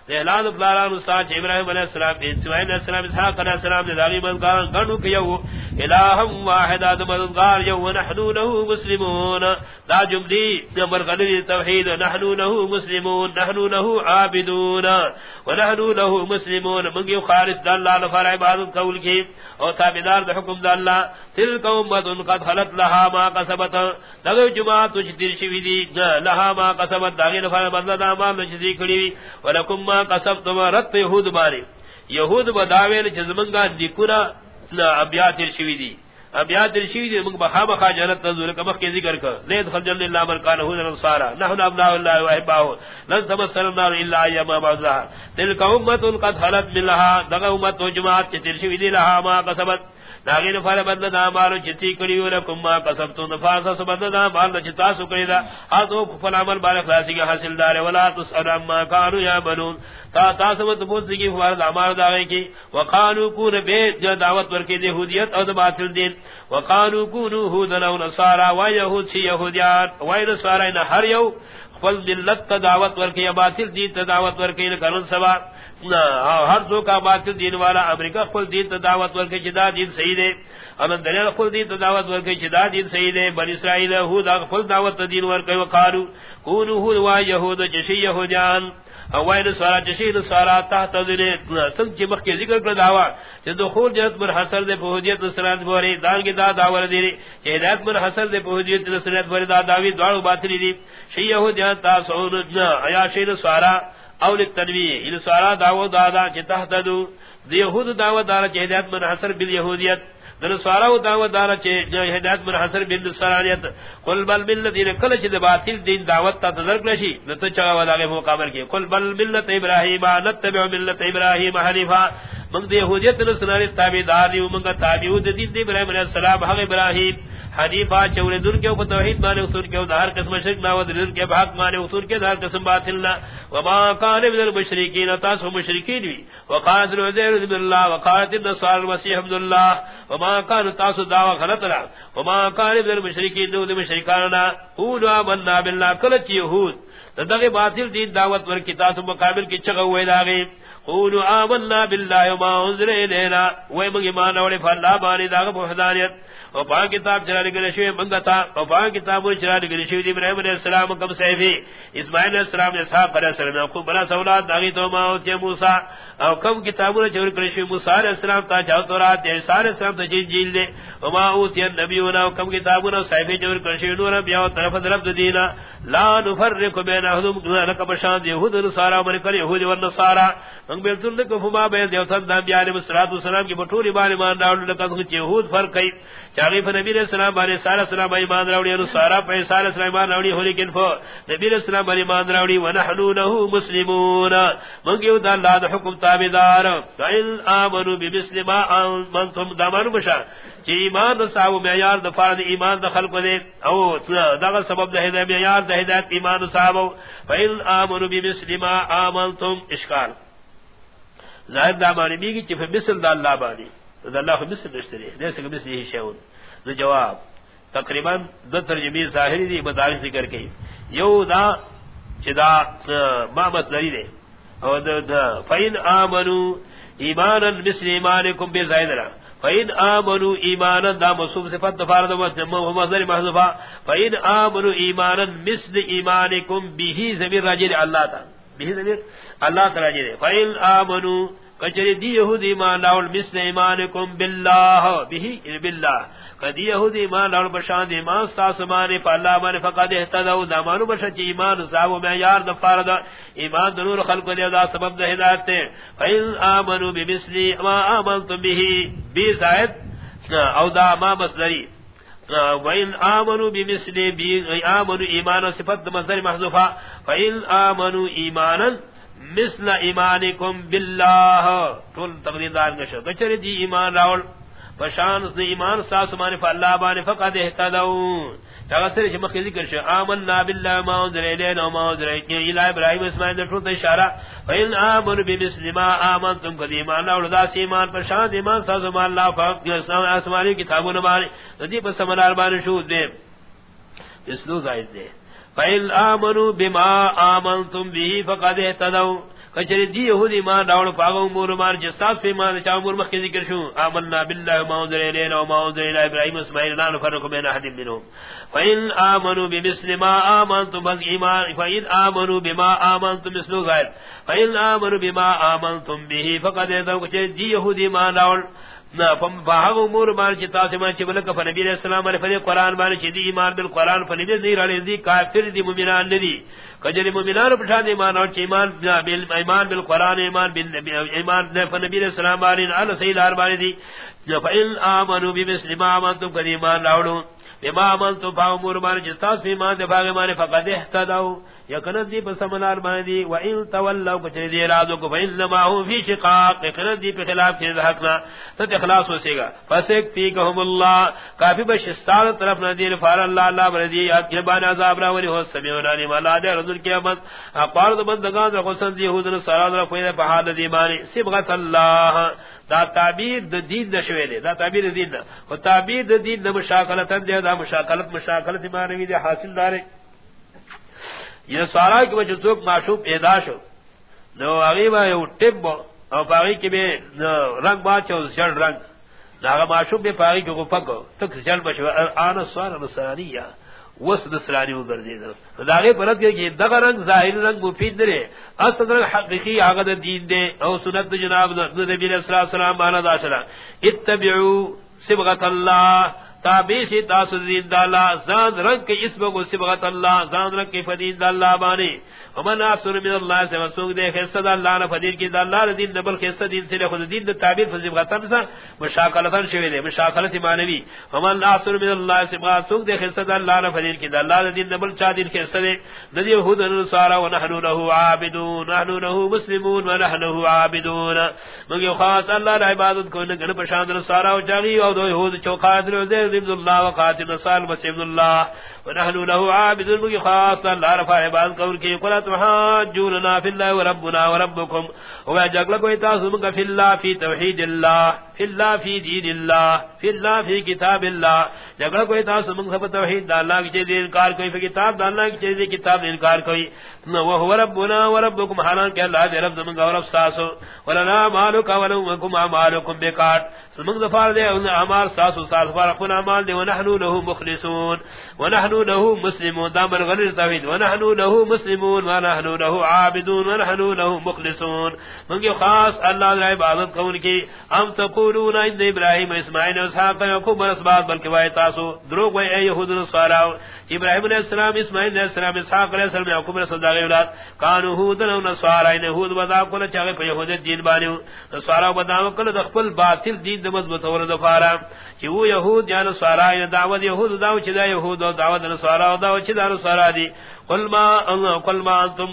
S1: اعلان فلاران استاد ابراہیم علیہ السلام، اسماعیل علیہ السلام، اسحاق علیہ السلام دے داغی مدگار گنو کیو، الہم واحد آدم مدگار یو نحنو له مسلمون۔ دا جملی نمبر قدری توحید نحنو له مسلمون نحنو له عابدون۔ ونحنو له مسلمون۔ منگیو خالص دا اللہ لفر عبادت قول کی اور تابدار دا حکم دا اللہ۔ تلک امت قد خلط لها ما قصبت لگو جماعت تجھ دل شوی دی لها ما قصبت داغی لفر بندہ دا مال نچزی کری۔ ولکم ما قصب تم رت یہود بارے۔ یہود بداویل جزمنگا دیکھنا ابیات ارشوی دی۔ ابیات ارشوی دی، منگ بخا بخا جنت نزول کمخ کے ذکر کر۔ لید خلجل اللہ من کان حوزن انصارا نحن ابناء اللہ و وحباہو لن تمسر النار اللہ ایما بعضها تلک امت قد خلط من لها دغا امت و جماعت ترشوی دی لها ما قصبت۔ ناغین فال بدل دا مالو چتی کری ولکم ما قسمتو نفاسا سو بدل دا مال دا چتا سو کری دا. حضو فل عمل بار خلاسی کا حاصل دار ولا تسأل اما کانو یا بنون تا تا سمت بوت سکی فوارد عمار داغی کی. وقانو کون بیت جو دعوت ورکی دی حودیت او دا باطل دین. وقانو کونو حودن او نصارا. و یهود سی یهودیان و نصارا ان ہر یو. فل دلت تداوت ورکی باطل دین تداوت ورکی لکنن سوا ہر سو کا باطل دین والا امریکہ خپل دین تداوت ورکی ورکے جدا دین صحیح دے امن دلیل خپل دین تداوت ورکی ورکے جدا دین صحیح دے بن اسرائیل ہود دا خپل دعوت دین ورکی، وقالو، کونو ہود وا یہود، جشی یہودیان. اوائل سوارا جشی سوارا تحت ذل سن جی مخ کے ذکر کر دعوا کہ دخول جنت پر حسر دے بہودیت سرات بوری دان کی دا دعوا دی کہ ہدایت پر حسر دے بہودیت سرات بوری دا دعوی دوڑ باطلی دی۔ شی یہودیان تا سون ایا شی سوارا او للتنویہ ان سارا دعوت دادا چ دو۔ یہود دعوت دارا چ ہدایت من حسر بالیہودیت در سارا دعوت دارا چ ہدایت من حسر بالنصرانیت قل بل ملت کل چ باطل دین دعوت تا تذکر نشی نت چا ودا کے مقابل کی قل بل ملت ابراہیم نتبع ملت ابراہیم حنیفا. من یہودیت نصرانی تابعدار دی من کا تابعو دین ابراہیم علیہ السلام حق ابراہیم حنیفہ چولے دن کے اوپر توحید مانے اصول کے دار قسم شرک نہ ود دن کے بھاگ مانے اصول کے دار قسم باطل نہ وما کان من المشرکین تاس مشرکین وی. وقالت العزیر ابن اللہ وقالت النصارى المسيح عبد الله. وما كان تاسو دعوا غلط را. وما كان من المشرکین دو مشرکان قولوا آمنا بالله. کلت یہود تدغی باطل دین دعوت ور تاسو مقابل کی چغ ہوئے لاغی قولوا آمنا بالله وما انزل الينا وما ایمان اور فلا بانی داغ بوحدانیت او پاک کتاب چرا لگے شوی منگتا او پاک کتاب چرا لگے شوی دی ابراہیم علیہ السلام کم سیفی، اسماعیل علیہ السلام نے صاحب علیہ السلام کو بلا سولاد، داغی تو ما او تے موسی، او کم کتاب چرا لگے شوی، موسی علیہ السلام تا جاؤ تو رات تے سارے السلام تے جی جیل دے، او ما او تے نبی ونا کم کتاب نو سیفی چرا لگے شوی، نور بیا طرف طرف دینا، لا نفرق بین احدم لک بشان یہود نصارا، من کر یہود و نصارا من بیل تن کو فما بین دیوتن دام علیہ السلام کی بٹوری بان ایمان داول لک یہود فرق کئی چاغی پر نبی علیہ السلام بارے سارا سلام ایمان راوڑی اور سارا پہ سارا سلام ایمان راوڑی ہو لیکن فو نبی علیہ السلام بارے ایمان راوڑی ونحنو له مسلمون۔ منگیو دا اللہ دا حکم تابدار فإن آمنوا بمثل ما آمنتم دامانو بشا چی ایمان دا صاحب معیار دا فرد ایمان دا خلق دے۔ او دا سبب دا ہدایت، معیار دا ہدایت ایمان دا صاحب فإن آمنوا بمثل ما آمنتم اشکال۔ ظاہر دا معنی بھی کہ مثل دا اللہ بانی۔ اللہ کو مثل نشتری جیسے کہ مثل ہی شہود دو جواب. تقریباً دو ترجمی ظاہری دی مدارک ذکر کی یو دا چدا ما مصدری دے او دا دا فین آمنو ایمانا مثل ایمانکم بے زائدنا فین آمنو ایمانا دا مصوب صفت دفارد مصدر محضفا فین آمنو ایمانا مثل ایمانکم بیہی زمین راجر اللہ تا بیہی زمین اللہ تا راجر فین آمنو کچری دی یہود ایمان لاول مثل ایمانکم باللہ بھی یعنی باللہ. کدی یہود ایمان لاول بشان دی ایمان ستاس مانے پا اللہ مانے فقد احتدو دا مانو بشان چی ایمان صاحب و معیار دفار دا ایمان دنور خلق دی دا سبب دا ہدایت تے فإن آمنو بمثلی ما آمنتم بھی بی صاحب او دا ما مصدری. وَإِنْ آمَنُوا بِمِثْلِ بِي آمَنُوا إِيمَانًا صفت مصدر محذوفا فَإِنْ آمَنُوا إِيمَانًا مثل ایمانکم باللہ. طول تقدیر دار گشو کچر دی ایمان راول. فشان اس نے ایمان ساس مانے فاللہ بانے فقد احتدون تغسر چھ مخی ذکر شو. آمنا باللہ ما انزر ایلین و ما انزر ایلین الہ ابراہیم اسماعیل در شروط اشارہ. فإن آمن بمثل ما آمنتم قد ایمان اللہ ولدا سیمان پر شان ایمان ساس مان اللہ فقد اسمانی کتابون بانے ندی پر سمنار بانے شو دے. اسلو زائد دے. فإن آمنوا بما آمنتم به فقد احتدون کچری دی یہودی مان داول پاگو مور مار جستاس پہ مان چا مور مخ ذکر شو۔ آمنا بالله ما انزل الينا وما انزل الى ابراهيم اسماعيل لا نفرق بين احد منهم فان امنوا بمثل ما امنتم بالايمان فان امنوا بما امنتم مثل غير فان امنوا بما امنتم به فقد ذو دی یہودی مان داول نہ فم باغ امور مان چتا سے مان چبل کا نبی علیہ السلام علیہ فدی قران مان چ دی ایمان بالقران فنبی دی علیہ دی کافر دی مومنان ندی کجری مومنان پٹھا دی ایمان اور ایمان بال ایمان بل بالقران ایمان بالنبی ایمان دے فنبی علیہ السلام علیہ علی سید اربانی دی فإن آمنوا بمثل ما آمنتم قد ایمان راوڑو بما آمنتم فامور مان چتا سے ایمان دے باغ مان فقد اهتدوا. یقنت دی پس منار باندی، و ان تولوا کچھ دی ارادو کو فین لما ہو فی شقاق یقنت دی پہ خلاف کی حقنا، تت اخلاص ہو سے گا۔ فسک فیکہم اللہ کافی بش استاد طرف نہ دی فار اللہ اللہ برضی یبان عذاب را، ولی ہو سمیع علی مولا دے رسول قیامت اقوال بندگان کو سن دی یہود سراد را کوئی پہ حال دی مانی۔ سبغت اللہ، دا تعبیر د دین نشوی دے، دا تعبیر دین دا۔ تعبیر د دین دا مشاکلت دے، دا مشاکلت مشاکلت معنی دی حاصل دارے۔ یہ سارا کی وجہ چوک معشوق پیدا شو. نو اگی با یو ٹب او پاگی کی بے رنگ بات چو جڑ رنگ ناغا معشوق بے پاگی کی گفکو تک جڑ بشو آنا سوار نصرانی یا. وس نصرانی وہ گردی دا داغی پرد کے کہ دغا رنگ ظاہر رنگ مفید درے اصل رنگ حقیقی آغا دین دے او سنت جناب دا نبی علیہ السلام مانا دا سلام اتبعو سبغت اللہ تابیشی سے تاسو زین دالا زان رنگ کی اسم کو سبغت اللہ زان رنگ کے فدین دالا بانے ومن اصر من اللہ سے منسوخ دے خیصہ دا اللہ نے فدین کی دا اللہ دین دبل خیصہ دین سے خود دین دا تعبیر فسبغتن سا مشاکلتن شوی دے مشاکلت معنوی ومن اصر من اللہ سے منسوخ دے خیصہ دا اللہ نے فدین کی دا اللہ دین دبل چا دین خیصہ دے ندی یہود نصارا ونحن له عابدون، نحن له مسلمون ونحن له عابدون. مگر خاص اللہ نے عبادت کو نگن پشان نصارا و جاگی اور دو یہود چوکات نے ابن الله وقاتل نصال مسلم الله. ونحن له عابدون مگر خاص عابد المجي خاصة لا رفع عباد قول كي قلت محاجوننا في الله وربنا وربكم هو جاك لكو يتاسمك في الله في توحيد الله في الله في دين الله في الله في كتاب الله جاك لكو يتاسمك في توحيد الله كي دين انكار كوي في كتاب الله كي دين كتاب انكار كوي وهو ربنا وربكم حالان كي الله دي رب زمن ورب ساسو ولنا مالك ولنكم عمالكم بكات سمنگ دفار دے اعمال ساسو، ساس فار خون اعمال دے ونحنو له مخلصون. ونحنو له مسلمون دامر غلیر توحید. ونحنو له مسلمون ونحنو له عابدون ونحنو له مخلصون۔ منگی خاص اللہ دے عبادت قول کی؟ ام تقولون عند ابراہیم اسماعیل اسحاق یعقوب اسباط، بلکہ وائے تاسو دروگ وائے اے یہود نصارا ابراہیم علیہ السلام، اسماعیل علیہ السلام، اسحاق علیہ السلام، یعقوب علیہ السلام اولاد۔ کانو ہودن و نصارا ان یہود بدا کل چاہے پہ یہودیت دین بانیو نصارا بدا کل دخل باطل دین دین مضبوط اور دفارا کہ وہ یہود یا نصارا یا دعوت یہود دعو چدا یہود اور دعوت نصارا دعو چدا نصارا دی۔ قل ما قل ما انتم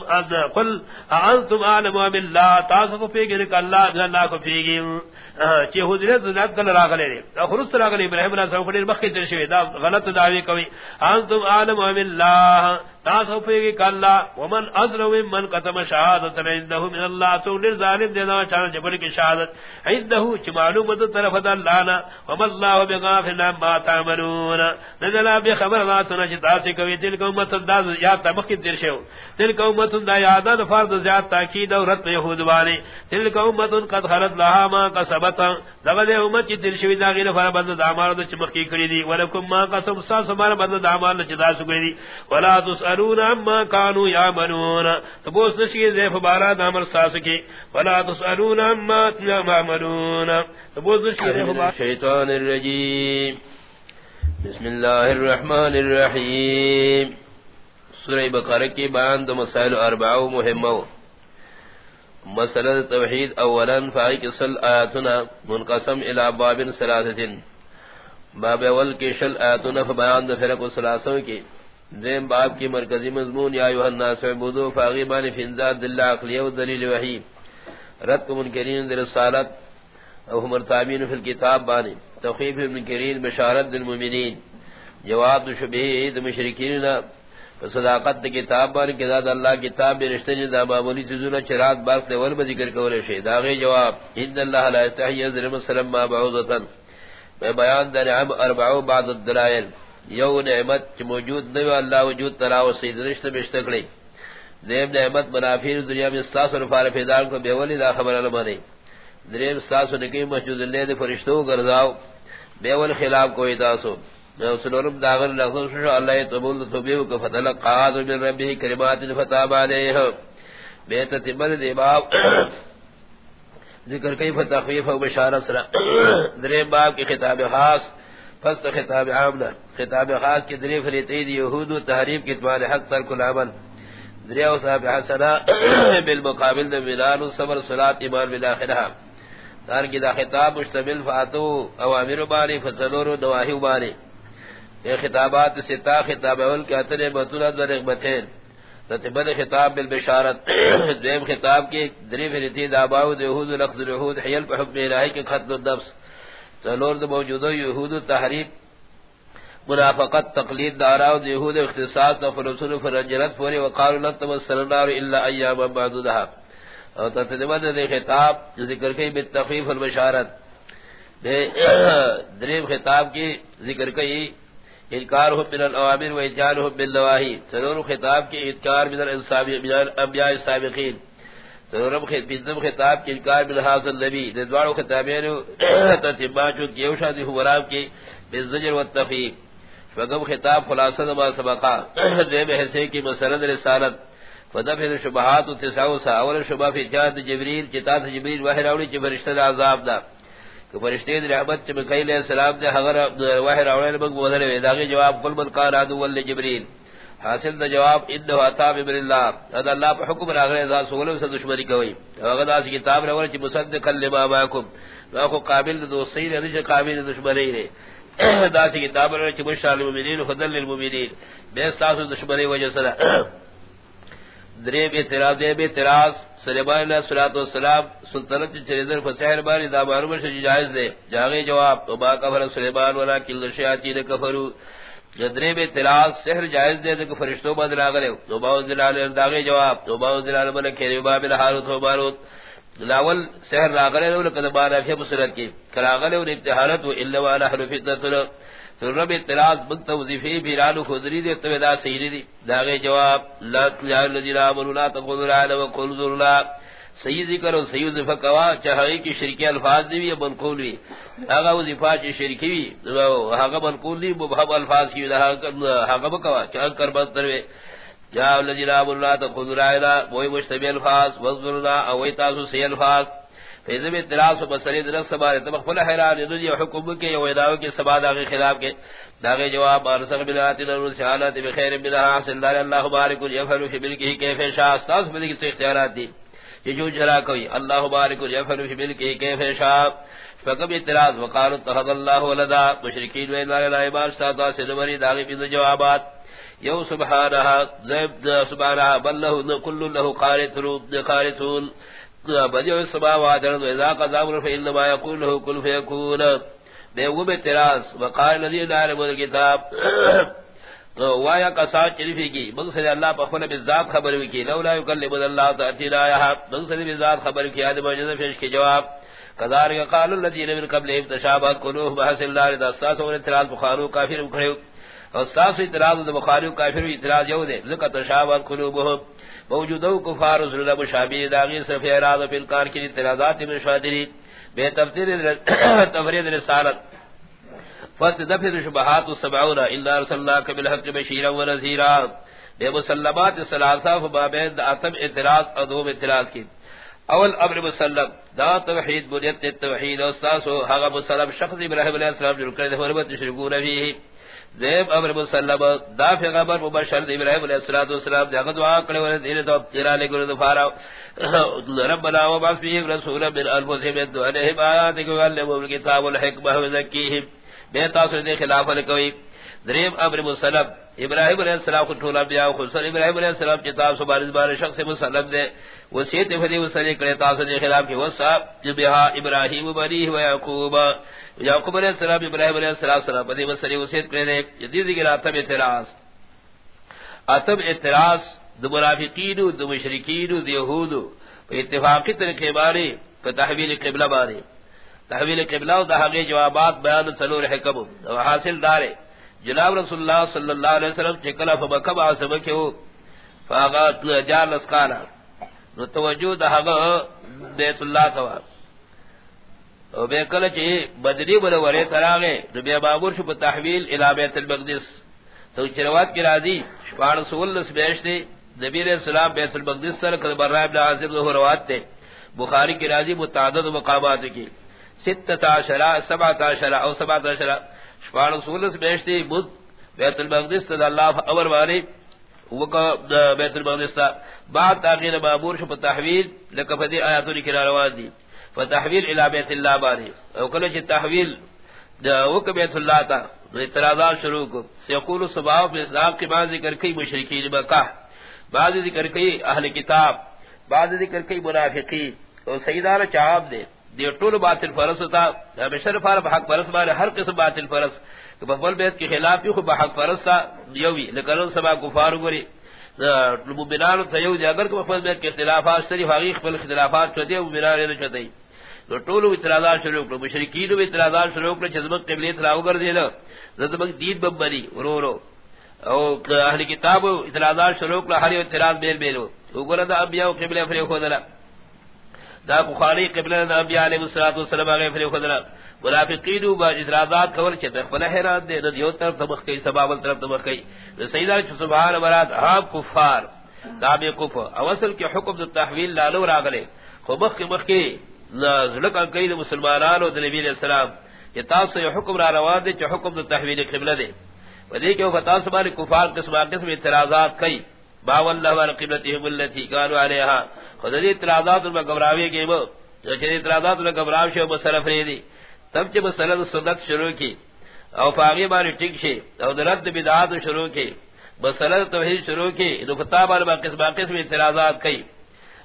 S1: قل انتم عالم بالله تاسو کو پیگے کہ اللہ اللہ کو پیگے چہ حضرت ذات کل راغلے خرس راغلے، ابراہیم علیہ السلام کو مخی درشوی دا غلط دعوی کوئی انتم عالم بالله تاسو پیگے کہ اللہ ومن اظلم من قتم شهادت عنده من الله. تو ظالم دینا چاہ جبر کی شہادت عنده چ معلوم طرف اللہ نا وما الله بغافل ما تعملون. نزل بخبر ما سنج تاسو کوئی دل کو مت داز یا تبخ دیر شو تل کو امت دا یاد دا فرض زیاد تاکید اور رت یہود والے تل کو امت قد خرت لها ما کسبت دغه امت کی دل شوی، دا غیر فر بند دامار د چمکی کړی دی ولکم ما قسم سا سمار بند دامار د چدا سو کړی دی ولا تسالون عما كانوا يعملون. تو بوس نشی زیف بارا دامر ساس کی ولا تسالون عما يعملون. تو بوس نشی زیف بارا شیطان الرجیم بسم اللہ الرحمن الرحیم سورہ بقرہ کی بیان دو مسائل اربعو مهمو مسئلہ توحید اولا فائق صل آیاتنا منقسم الى باب سلاسة باب اول کی شل آیاتنا فبیان دو فرق سلاسوں کی. دیم باب کی مرکزی مضمون، یا ایوہ الناس عبودو فاغیبان فنزاد دل عقلی و دلیل وحی. رد کو منکرین در سالت او مرتابین فی الكتاب بانی. تخفیف المنکرین بشارت المؤمنین جواب شبہید مشرکین صداقت کتاب بار کے داد اللہ کتاب میں رشتے دا معمولی تزونا چرات باق سے ول ذکر کولے شے. داغے جواب، ان اللہ لا یستحی ذرم السلام ما بعوضتا میں بیان دا نعم اربعو بعض الدلائل. یو نعمت چ موجود نو اللہ وجود ترا و سید رشتے بشتکڑی دیم نعمت منافیر دنیا میں استاس و فار فیدار کو بے ولی دا خبر علم نہیں دریم استاس و نکی مسجود اللہ دے فرشتو گرزاو. بے ول خلاف کوئی تاسو سنورم داغن لغضن شو اللہ تبول تبیو کا فتلق قاعد من ربی کلمات فتاب علیہ بیت تبر دیباب ذکر کئی فتخویف و بشارت سرا. دریم باب کی خطاب خاص. فست خطاب عام عامنا خطاب خاص کی دریف لیتید یہود و تحریب کی اتوان حق ترک العمل. دریو صاحب حسنا بالمقابل دمینان و صبر صلاة ایمان بالاخرہ دار کی دا خطاب مشتمل فاتو اوامر بانی فصلور و دواہی بانی. یہ خطابات ستا خطاب اول کے اتنے بطولت و رغبتین تتبد خطاب بالبشارت. دیم خطاب کی دریف رتی داباو دیہود لقض الوحود حیل پہ حکم الہی کے خطل الدفس تلور دا موجودو یہود تحریب منافقت، تقلید، داراو دیہود اختصاص دا فرسول فرنجرت پوری وقالو لنتم السلنار الا ایاما بعدودها اور تتبد دی خطاب ذکر کی بالتخفیف البشارت دریم خطاب کی ذکر کی انکار ہو من الاوامر و اجان ہو من بالنواہی سنور خطاب کی انکار من الانبیاء السابقین. سنورم خطاب خطاب کی انکار من حاصل نبی ندوارو خطابین تتباچو کیوشا دی حوراب کی بالزجر والتفیق فقم خطاب خلاصہ ما سبقا دیم حصے کی مسرد رسالت. فدفع شبہات و تسعو سا، اول شبہ فی اتیاد جبریل چتات جبریل وحی راولی چی فرشتہ عذاب دا. کہ فرشتے دی رحمت چ مکئی علیہ السلام دے حضر واہ راونے بگ بدل وی داغی جواب، قل من کان ادو ول جبریل حاصل دا جواب انه عطا بن اللہ. ادا اللہ پر حکم راغے ذا سولو سے دشمنی کوئی. غدا سی کتاب رول چ مصدق لما باکم کو قابل دوستی دے قابل دشمنی رے دا سی کتاب رول چ بشار المؤمنین خدل للمؤمنین. بے ساس دشمنی وجہ سے درے بے تراز دے بے تراز سلیمان علیہ الصلوۃ والسلام سلطنت چریدر فسحر بار دا معلوم ہے جائز دے. جاگے جواب، تو با کفر سلیمان ولا کل شیاطین کفروا جدرے میں تلاش سحر جائز دے کہ فرشتوں بدل اگلے تو با ذلال داغے جواب. تو با ذلال من کہ باب الحارث و ماروت لاول سحر راغلے لو کہ بعد ہے بصرت کی. کراغلے اور امتحانات و الا والا حرف فتنہ رب اعتراض بنت وظیفی بیران خضری دے تو دا سیدی دی. داغے جواب. لا تجعل الذين امنوا لا تقولوا لا وقولوا ذو الله صحیح ذکر و صحیح ذفا کوا چاہے کی شرکی الفاظ دی یا منقول وی اگا وظیفہ چ شرکی وی ہاگا منقول دی مبہم الفاظ کی ہاگا کوا چاہ کر بس دروے جاء الذين امنوا لا تقولوا لا اله وہ مشتبہ الفاظ وذرنا او تاسو سی الفاظ. فیضب اعتراض و بسری درک سبار تبخ فل حیران دو دنیا حکم کے یو اداو کے سبا داغی خلاف کے داغی جواب آرسق بلات نرول سحالات بخیر بلہا حاصل. دار اللہ بارک یفر فی ملکی کیف شاہ استاس ملکی سے اختیارات دی جو جرا کوئی اللہ بارک یفر فی ملکی کیف شاہ فقب اعتراض وقال اتخذ اللہ ولدا، مشرکین وین لا الہ بار ساتا سنوری داغی بید جوابات۔ یو سبحانہ زیب سبحانہ بل له کل له قارتون قارتون۔ بدیو سبا وادر اذا قضا امر فانما يقول له كن فيكون۔ بے وہ بے وقال الذي دار من الكتاب۔ وایا قصا چریفی کی بل سے اللہ پخنے بذات خبر کی، لولا يكلم الله تعالی آیا بل سے بذات خبر کی ادم جن پیش کے جواب۔ قدار قال الذين من قبل تشابه قلوب، بحث الله دستاس اور اعتراض بخارو کافر کھڑے۔ اور صاف اعتراض بخاری کافر اعتراض یو دے۔ ذکر تشابه قلوبهم موجودو کفار رسول اللہ مشابہ داغی صرف ارادہ فی الکار کی اعتراضات میں شادری بے تفسیر تفرید رسالت۔ فست دفر شبہات السبعون الا رسول اللہ کبل حق بشیرا و نذیرا بے مسلمات سلاسہ فبابین دا اتم اعتراض اور اعتراض کی۔ اول امر مسلم، دا توحید بنیت توحید استاذ حق مسلم شخص ابراہیم علیہ السلام جو کرے حرمت شرکون فیہ زیب امر مسلم، دا فی غبر مبشر ابراہیم علیہ الصلوۃ والسلام جگہ دعا کرے ور دین تو تیرا لے گرو دفارا ربنا و بعث فی رسول من انفسهم دعائے آیات کو اللہ و کتاب الحکمہ و زکیہ بے تاثر دے خلاف کوئی۔ دریم امر مسلم، ابراہیم علیہ السلام کو ٹھولا بیا خصوصا ابراہیم علیہ السلام کتاب سے بارز بار شخص مسلم دے۔ وصیت فدی وصلی کرے تاسو دے خلاف کی وصاب جبہا ابراہیم بنی و یعقوب۔ یعقوب علیہ السلام، ابراہیم علیہ السلام سلام فدی وصلی وصیت کرے دے۔ جدید کی راتب اعتراض۔ اتب اعتراض دو منافقین، دو مشرکین، دو یہود۔ اتفاقی طریقے بارے تحویل قبلہ بارے۔ تحویل قبلہ و دہاگے جوابات بیان سلور حکم. و حاصل دارے جناب رسول اللہ صلی اللہ علیہ وسلم چکلہ فبکب آسم کیو فاغات جار لسکانا نو توجہ دہاگا بیت اللہ توا او بے کل چی بدری بلو ورے تراغے. نو بے بابور شو تحویل الى بیت المقدس. تو چروات کی راضی شپار سول لس بیشتے نبی علیہ السلام بیت المقدس سر کل برائب لعظم ظہر روات تے بخاری کی راضی متعدد مقامات کی. ستت عشرہ سبعت عشرہ او سبعت عشرہ شپار سولس بیشتی بود. بیت المقدس تا اللہ اور والی وکا بیت المقدس تا. بعد تاقین بابور شپ تحویل لکفتی آیاتو کی روان دی. فتحویل الى بیت اللہ باری. او کلچ تحویل وکا بیت اللہ تا. اعتراضات شروع کو. سیقول صباح پر اسلام کی بعض ذکر کئی مشرکین مکہ. بعض ذکر کئی اہل کتاب. بعض ذکر کئی منافقین. اور سیدان چاہب دے. دی ټول باطل فرض تا بشر فار حق فرض باندې ہر قسم باطل فرض. کہ بفل بیت کے خلاف یو حق فرض تا یوی لکن سبا کفار گری المؤمنان تیو دی. اگر کو بفل بیت کے خلافات سری حقیق خپل خلافات چتے او بنار نے چتے تو ټول اعتراضات شروع کړو مشرکین او اعتراضات شروع کړو چې زموږ قبله ته راو ګرځیدل زموږ دین ببري ورو ورو. او اهل کتاب اعتراضات شروع کړو ہر اعتراض بیل بیلو. وګوره د انبیاء قبله فری خو دلا دا بخاری قبلہ دا انبیاء علیہ الصلوۃ والسلام علیہ فری خدرا منافقین و اعتراضات کول چ تخبل حیران دے نہ دیو طرف تمخ کئی سبب طرف تمخ کئی۔ سیدہ سبحان مراد ہا کفار دا بے کف اوصل کے حکم د تحویل لالو راغلے۔ خو مخ کے مخ کے زلک کئی مسلمانان و نبی علیہ السلام یہ تاس یہ حکم را روان دے چ حکم د تحویل قبلہ دے۔ ودی کہ فتا سبحان کفار قسم قسم اعتراضات کئی۔ با والله ورقبتهم التي كانوا عليها خدای اعتراضات میں گبراوی کے وہ جو چہ اعتراضات میں گبراو شو بصرف نہیں دی تب جب سند سنت شروع کی، او فاغی باری ٹھیک شی او درد بدعات شروع کی. بسند توحید شروع کی دو کتاب بار قسم قسم اعتراضات کی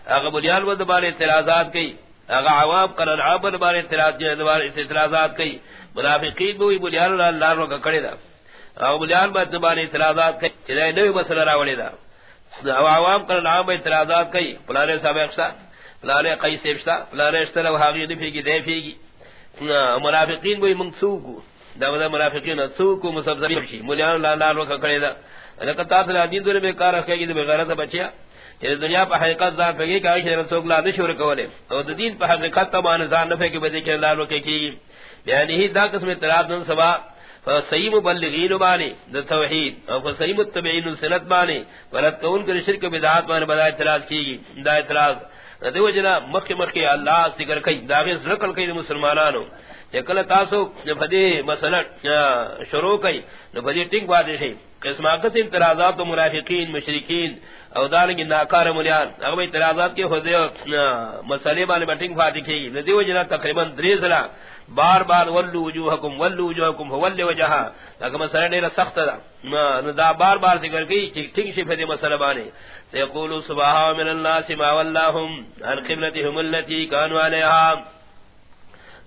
S1: اگر بنیاد ود بار اعتراضات کی اگر عوام قرن عابر بار اعتراض جو دوبار اعتراضات کی منافقین بھی بنیاد اللہ رو کا کڑے دا اگر بنیاد بار اعتراضات کی چہ نوی مسئلہ راوڑے دا عوام کر نام اعتراضات کئی پلانے صاحب اقصا پلانے قی سیبشتا پلانے اشتر و حاقی دفی گی دے فی گی منافقین بوئی منگ سوکو۔ دا مدہ منافقین سوکو مصبزری بشی ملیان اللہ اللہ روکا کرے دا۔ لکہ تاثر آدین دولے میں کار رکھے گی دا بغیرت بچیا۔ یعنی دنیا پہ حقیقت ذات پہ گئی کہ آئیش رسول اللہ نشور کولے اور دین پہ حقیقت تبان زان نفے کی بدے کہ اللہ روکے کی یعنی ہی دا قسم اعتراض دن سبا فصحیح مبلغین بانے دا توحید اور فصحیح متبعین سنت بانے ورد کون کر شرک بدعات بانے، بدا اعتراض کی گی دا اعتراض۔ دیو جنا مخی مخی اللہ سکر کئی داغیز زرکل کئی دا مسلمانانو۔ کل تاسو فدی مسئلہ شروع کئی فدی ٹنگ بادی شئی قسم آقس انترازات و مرافقین مشرکین او دارنگی ناکار ملیان اگر اعتراضات کی خود مسئلے بانے بٹنگ فاتی کی دیو جنا تقریباً دریزلہ بار بار ولو وجوہکم ولو وجوہکم ول وجہا لیکن مسئلہ نہیں سخت دا دا بار بار ذکر کی ٹھیک شفت مسئلہ بانے سیقولو سبحا من الناس ما واللہم عن قبلتهم اللتی کانو علیہا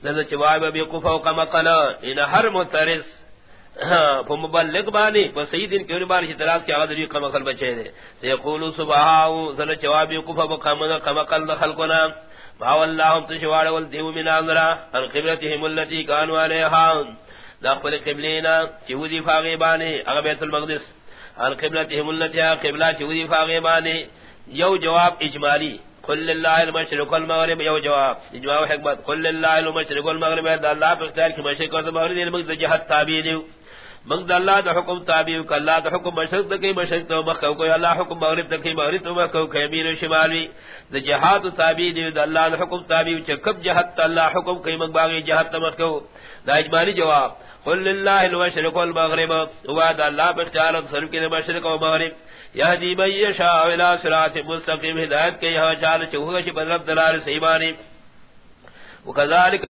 S1: لذا چوائب بی مقلا ان ہر مترس. فمبلغ بانی فسید ان بانی شتراز کی آغاز ریقا مقل بچے دے سیقولو لذا خلقنا تشوار من ان قبلتهم داخل المقدس. ان قبلتهم جواب اجمالي كل الله المشرق والمغرب يو جواب جواب حکمت كل الله المشرق والمغرب الله باختیار کی مشرق اور مغرب المقدس جہت تابعین منگ اللہ دا حکم تابع ک اللہ دا حکم مشرق تک مشرق تو مکہ کو اللہ حکم مغرب تک مغرب تو مکہ کو امیر شمالی دا جہاد تابع دی دا اللہ دا حکم تابع چ کب جہاد اللہ حکم کئی منگ باغی جہاد مکہ دا اجمالی جواب قل للہ المشرق والمغرب، ہوا دا اللہ بختیار صرف کے مشرق و مغرب۔ یہدی من یشاء الى صراط مستقیم، ہدایت کے یہاں چال چوہے بدرب دلال سیمانی۔ وکذالک